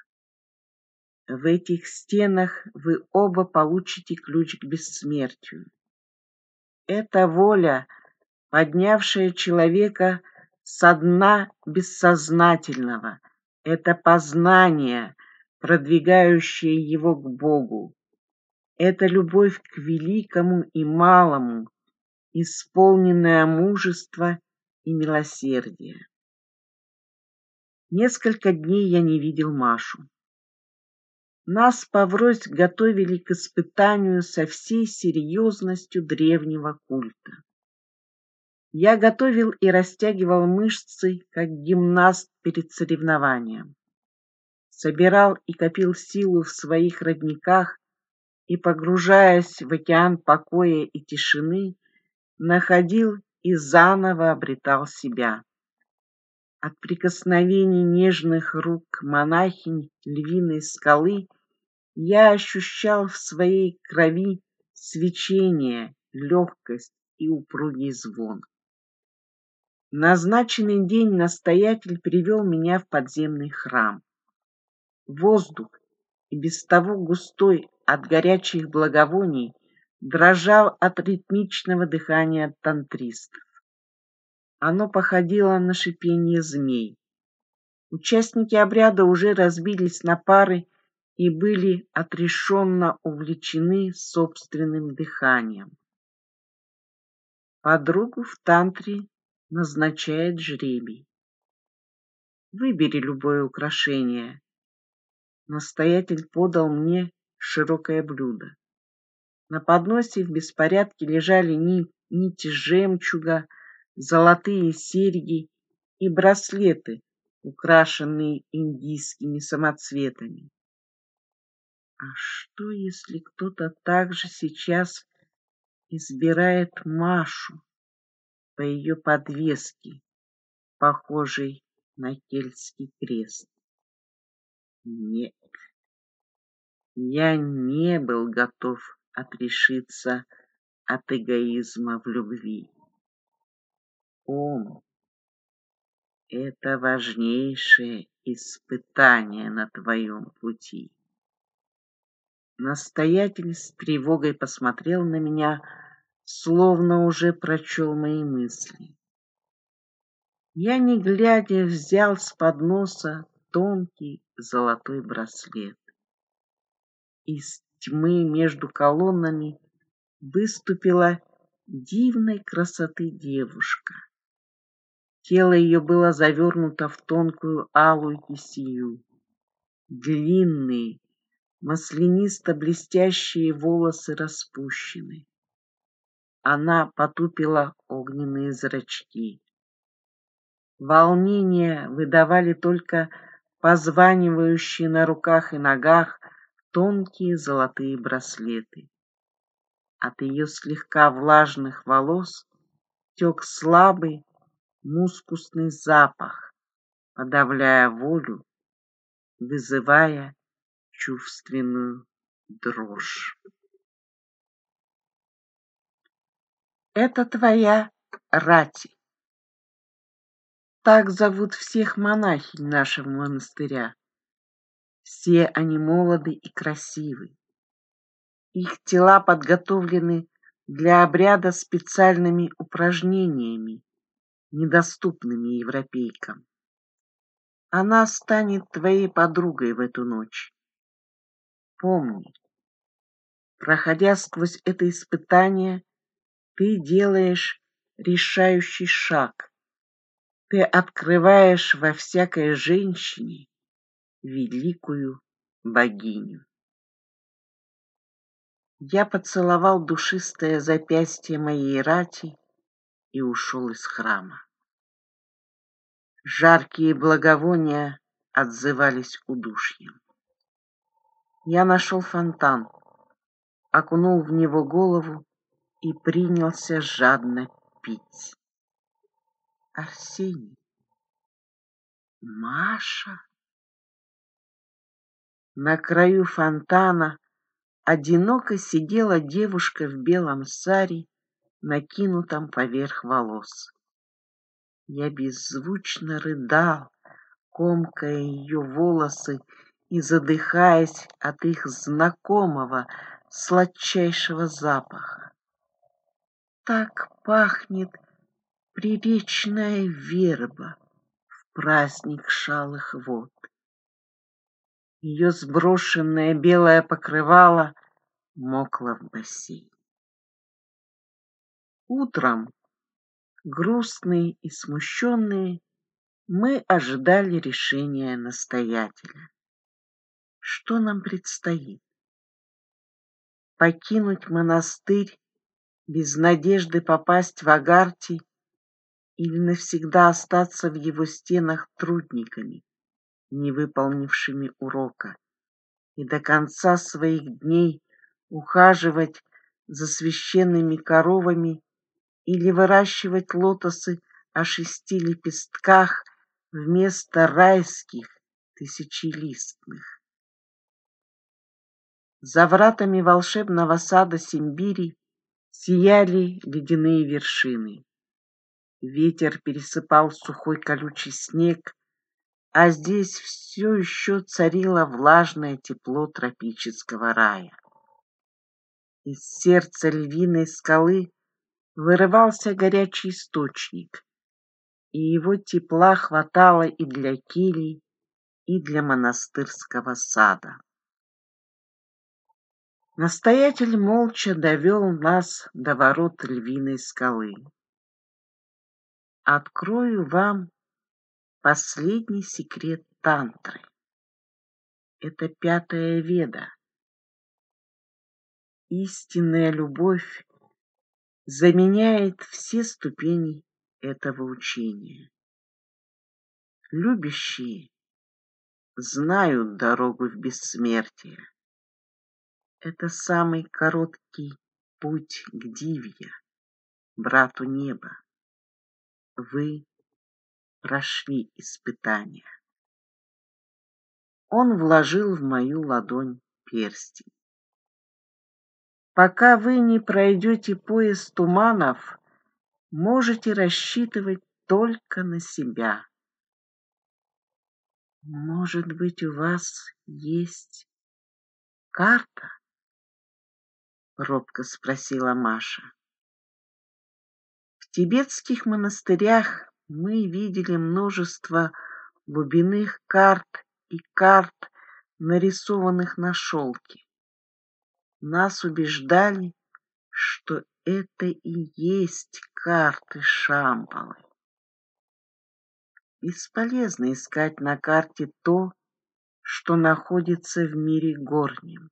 В этих стенах вы оба получите ключ к бессмертию. Это воля, поднявшая человека со дна бессознательного, это познание, продвигающее его к Богу. Это любовь к великому и малому, исполненная мужества и милосердия. Несколько дней я не видел Машу. Нас поврось готовили к испытанию со всей серьезностью древнего культа. Я готовил и растягивал мышцы, как гимнаст перед соревнованием. Собирал и копил силу в своих родниках и, погружаясь в океан покоя и тишины, находил и заново обретал себя. От прикосновений нежных рук монахинь львиной скалы я ощущал в своей крови свечение, легкость и упругий звон. Назначенный день настоятель привел меня в подземный храм. Воздух, и без того густой от горячих благовоний, дрожал от ритмичного дыхания тантристов. Оно походило на шипение змей. Участники обряда уже разбились на пары и были отрешенно увлечены собственным дыханием. Подругу в тантре назначает жребий. Выбери любое украшение. Настоятель подал мне широкое блюдо. На подносе в беспорядке лежали нити жемчуга, золотые серьги и браслеты, украшенные индийскими самоцветами. А что, если кто-то так же сейчас избирает Машу по ее подвеске, похожей на кельтский крест? Нет, я не был готов отрешиться от эгоизма в любви. Ум — это важнейшее испытание на твоем пути. Настоятель с тревогой посмотрел на меня, словно уже прочел мои мысли. Я, не глядя, взял с подноса тонкий золотой браслет и с тьмы между колоннами выступила дивной красоты девушка. Тело ее было завернуто в тонкую алую кисию. Длинные, маслянисто-блестящие волосы распущены. Она потупила огненные зрачки. Волнение выдавали только позванивающие на руках и ногах тонкие золотые браслеты. От ее слегка влажных волос тек слабый мускусный запах, подавляя волю, вызывая чувственную дрожь. Это твоя Рати. Так зовут всех монахинь нашего монастыря. Все они молоды и красивы. Их тела подготовлены для обряда специальными упражнениями, недоступными европейкам. Она станет твоей подругой в эту ночь. Помни, проходя сквозь это испытание, ты делаешь решающий шаг. Ты открываешь во всякой женщине великую богиню. Я поцеловал душистое запястье моей рати и ушел из храма. Жаркие благовония отзывались удушьем. Я нашел фонтан, окунул в него голову и принялся жадно пить. Арсений. Маша. На краю фонтана одиноко сидела девушка в белом сари, накинутом поверх волос. Я беззвучно рыдал, комкая ее волосы и задыхаясь от их знакомого сладчайшего запаха. Так пахнет приречная верба в праздник шалых вод. Ее сброшенное белое покрывало мокло в бассейне. Утром, грустные и смущенные, мы ожидали решения настоятеля. Что нам предстоит? Покинуть монастырь без надежды попасть в Агарти или навсегда остаться в его стенах трудниками? не выполнившими урока, и до конца своих дней ухаживать за священными коровами или выращивать лотосы о шести лепестках вместо райских тысячелистных. За вратами волшебного сада Симбири сияли ледяные вершины. Ветер пересыпал сухой колючий снег а здесь все еще царило влажное тепло тропического рая. Из сердца львиной скалы вырывался горячий источник, и его тепла хватало и для килий, и для монастырского сада. Настоятель молча довел нас до ворот львиной скалы. «Открою вам Последний секрет тантры. Это пятая веда. Истинная любовь заменяет все ступени этого учения. Любящие знают дорогу в бессмертие. Это самый короткий путь к Дивья, брату неба. Вы прошли испытания. Он вложил в мою ладонь перстень. Пока вы не пройдете пояс туманов, можете рассчитывать только на себя. Может быть, у вас есть карта? робко спросила Маша. В тибетских монастырях мы видели множество глубинных карт и карт, нарисованных на шелке. Нас убеждали, что это и есть карты Шамбалы. Бесполезно искать на карте то, что находится в мире горнем.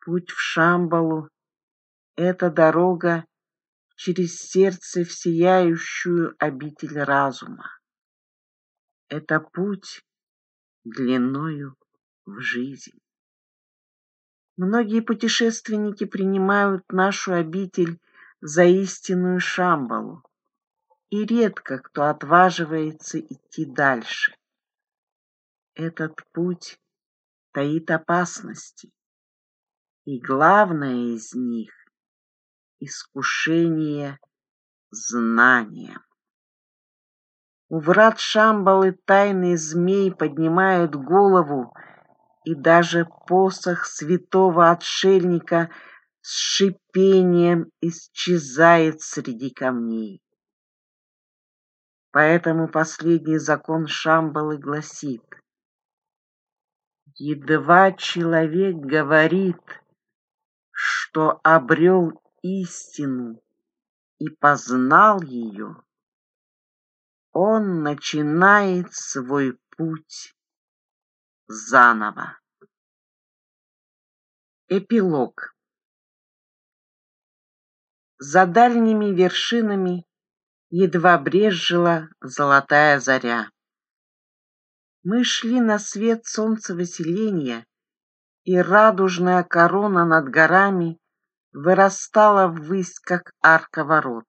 Путь в Шамбалу — это дорога через сердце в сияющую обитель разума. Это путь длиною в жизнь. Многие путешественники принимают нашу обитель за истинную Шамбалу, и редко кто отваживается идти дальше. Этот путь таит опасности, и главное из них искушение знанием. У врат Шамбалы тайный змей поднимает голову, и даже посох святого отшельника с шипением исчезает среди камней. Поэтому последний закон Шамбалы гласит «Едва человек говорит, что обрел истину и познал ее, он начинает свой путь заново. Эпилог За дальними вершинами едва брезжила золотая заря. Мы шли на свет солнца солнцевыселения, и радужная корона над горами вырастала ввысь, как арка ворот.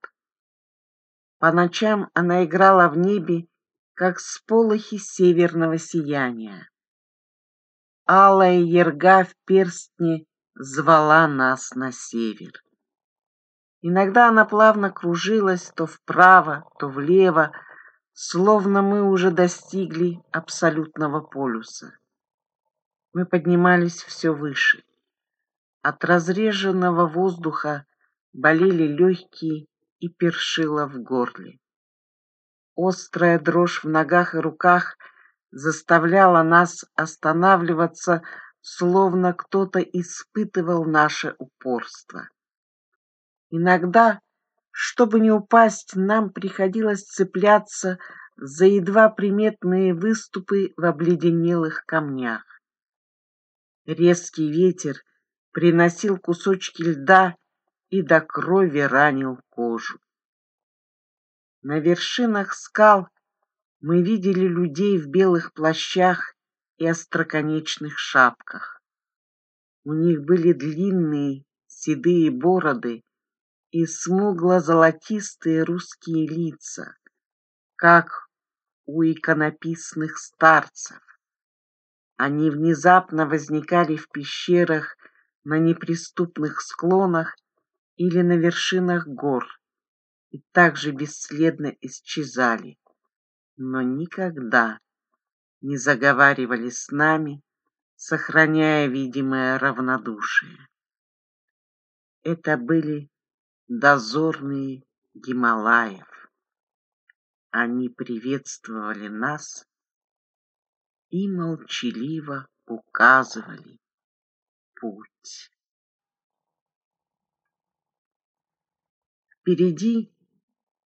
По ночам она играла в небе, как сполохи северного сияния. Алая ерга в перстне звала нас на север. Иногда она плавно кружилась то вправо, то влево, словно мы уже достигли абсолютного полюса. Мы поднимались все выше. От разреженного воздуха болели легкие и першило в горле. Острая дрожь в ногах и руках заставляла нас останавливаться, словно кто-то испытывал наше упорство. Иногда, чтобы не упасть, нам приходилось цепляться за едва приметные выступы в обледенелых камнях. Резкий ветер приносил кусочки льда и до крови ранил кожу. На вершинах скал мы видели людей в белых плащах и остроконечных шапках. У них были длинные седые бороды и смугло-золотистые русские лица, как у иконописных старцев. Они внезапно возникали в пещерах на неприступных склонах или на вершинах гор и также бесследно исчезали, но никогда не заговаривали с нами, сохраняя видимое равнодушие. Это были дозорные Гималаев. Они приветствовали нас и молчаливо указывали, путь. Впереди,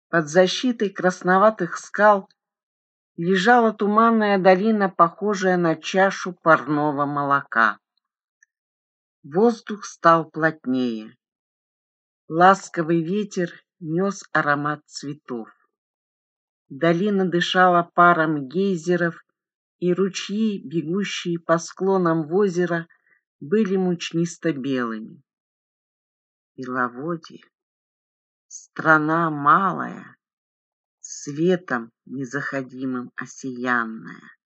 под защитой красноватых скал, лежала туманная долина, похожая на чашу парного молока. Воздух стал плотнее. Ласковый ветер нес аромат цветов. Долина дышала паром гейзеров, и ручьи, бегущие по склонам в озеро, были мучнисто-белыми. Иловодье, страна малая, светом незаходимым осиянная.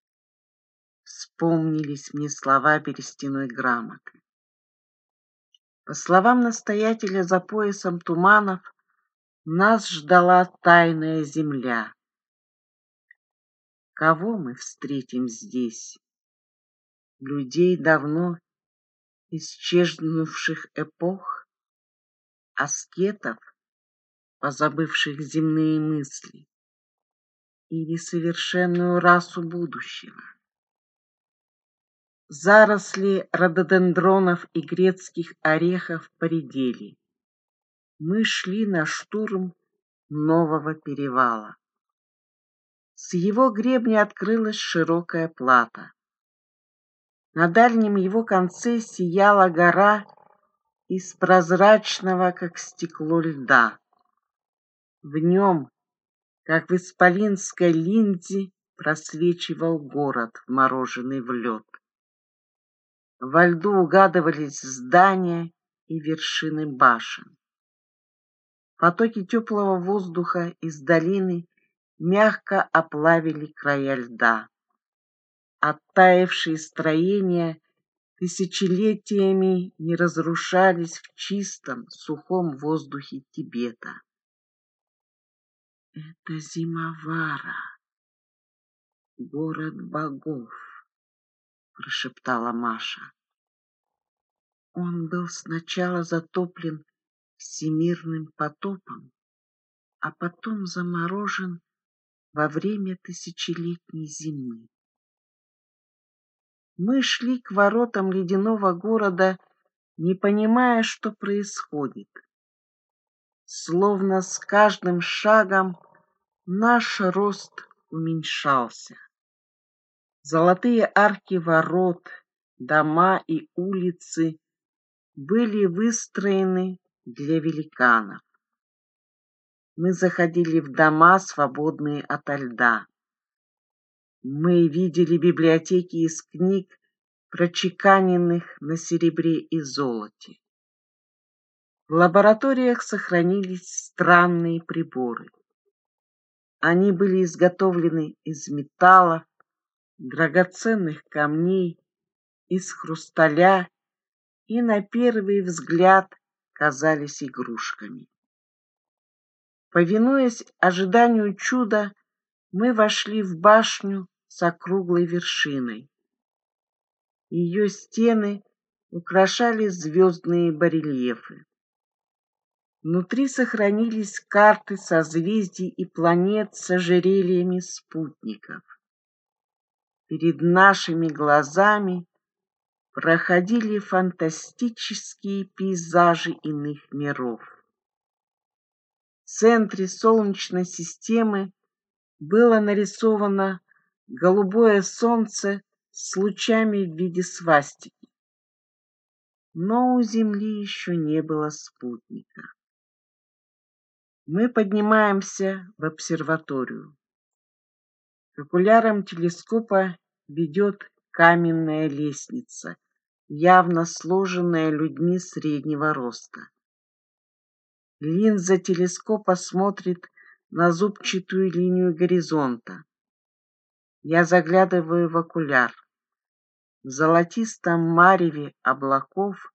Вспомнились мне слова берестяной грамоты. По словам настоятеля за поясом туманов, нас ждала тайная земля. Кого мы встретим здесь? Людей давно исчезнувших эпох, аскетов, позабывших земные мысли, или совершенную расу будущего. Заросли рододендронов и грецких орехов поредели. Мы шли на штурм нового перевала. С его гребня открылась широкая плата. На дальнем его конце сияла гора из прозрачного, как стекло льда. В нём, как в исполинской линзе, просвечивал город, мороженый в лед. Во льду угадывались здания и вершины башен. Потоки теплого воздуха из долины мягко оплавили края льда оттаившие строения тысячелетиями не разрушались в чистом, сухом воздухе Тибета. Это Зимовара, город богов, прошептала Маша. Он был сначала затоплен всемирным потопом, а потом заморожен во время тысячелетней зимы. Мы шли к воротам ледяного города, не понимая, что происходит. Словно с каждым шагом наш рост уменьшался. Золотые арки ворот, дома и улицы были выстроены для великанов. Мы заходили в дома, свободные ото льда. Мы видели библиотеки из книг, прочеканенных на серебре и золоте. В лабораториях сохранились странные приборы. Они были изготовлены из металла, драгоценных камней, из хрусталя и на первый взгляд казались игрушками. Повинуясь ожиданию чуда, мы вошли в башню с округлой вершиной. Ее стены украшали звездные барельефы. Внутри сохранились карты созвездий и планет с ожерельями спутников. Перед нашими глазами проходили фантастические пейзажи иных миров. В центре Солнечной системы было нарисовано голубое солнце с лучами в виде свастики. Но у Земли еще не было спутника. Мы поднимаемся в обсерваторию. К окулярам телескопа ведет каменная лестница, явно сложенная людьми среднего роста. Линза телескопа смотрит на зубчатую линию горизонта. Я заглядываю в окуляр. В золотистом мареве облаков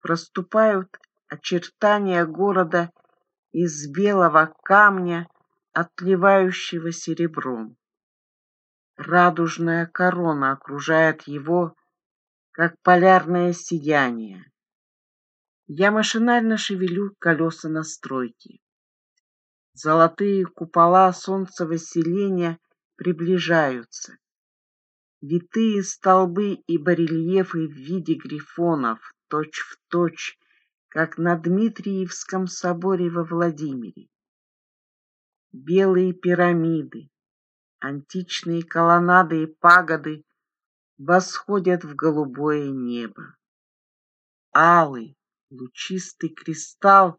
проступают очертания города из белого камня, отливающего серебром. Радужная корона окружает его, как полярное сияние. Я машинально шевелю колеса на стройке. Золотые купола солнцевоселения — приближаются. Витые столбы и барельефы в виде грифонов, точь-в-точь, точь, как на Дмитриевском соборе во Владимире. Белые пирамиды, античные колоннады и пагоды восходят в голубое небо. Алый, лучистый кристалл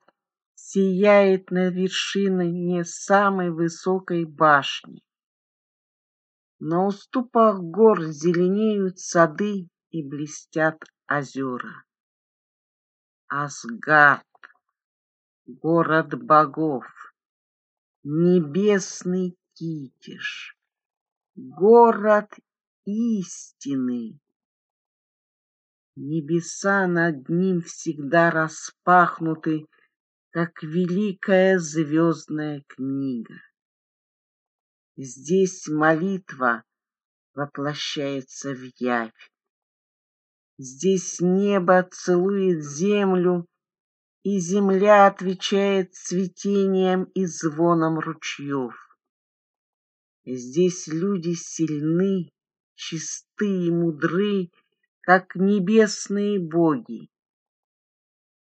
сияет на вершине самой высокой башни. На уступах гор зеленеют сады и блестят озера. Асгард, город богов, небесный китиш, город истины. Небеса над ним всегда распахнуты, как великая звездная книга. Здесь молитва воплощается в явь. Здесь небо целует землю, и земля отвечает цветением и звоном ручьёв. Здесь люди сильны, чисты и мудры, как небесные боги.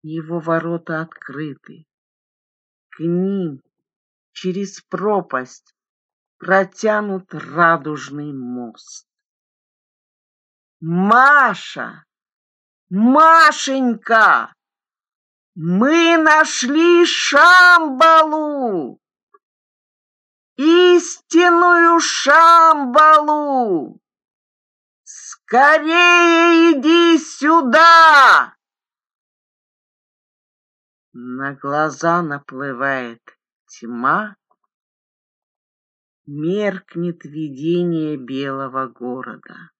Его ворота открыты. К ним через пропасть протянут радужный мост. Маша! Машенька! Мы нашли Шамбалу! Истинную Шамбалу! Скорее иди сюда! На глаза наплывает тьма, меркнет видение белого города.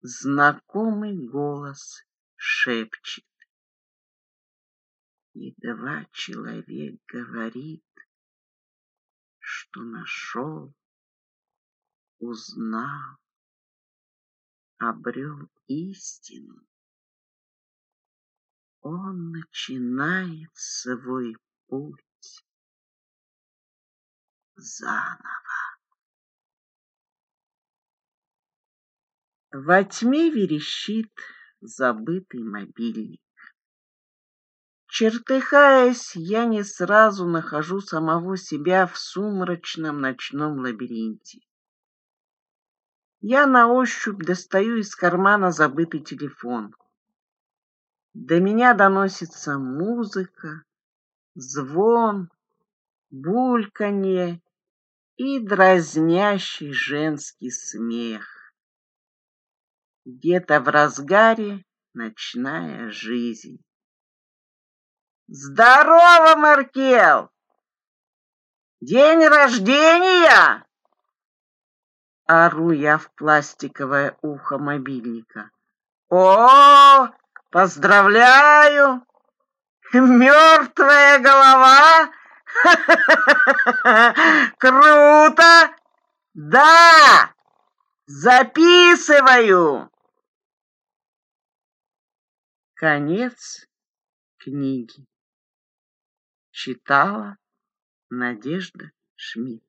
Знакомый голос шепчет. Едва человек говорит, что нашел, узнал, обрел истину, он начинает свой путь заново. Во тьме верещит забытый мобильник. Чертыхаясь, я не сразу нахожу самого себя в сумрачном ночном лабиринте. Я на ощупь достаю из кармана забытый телефон. До меня доносится музыка, звон, бульканье и дразнящий женский смех. Где-то в разгаре ночная жизнь. «Здорово, Маркел! День рождения!» Ору я в пластиковое ухо мобильника. «О, поздравляю! Мертвая голова Круто! Да! Записываю! Конец книги. Читала Надежда Шмидт.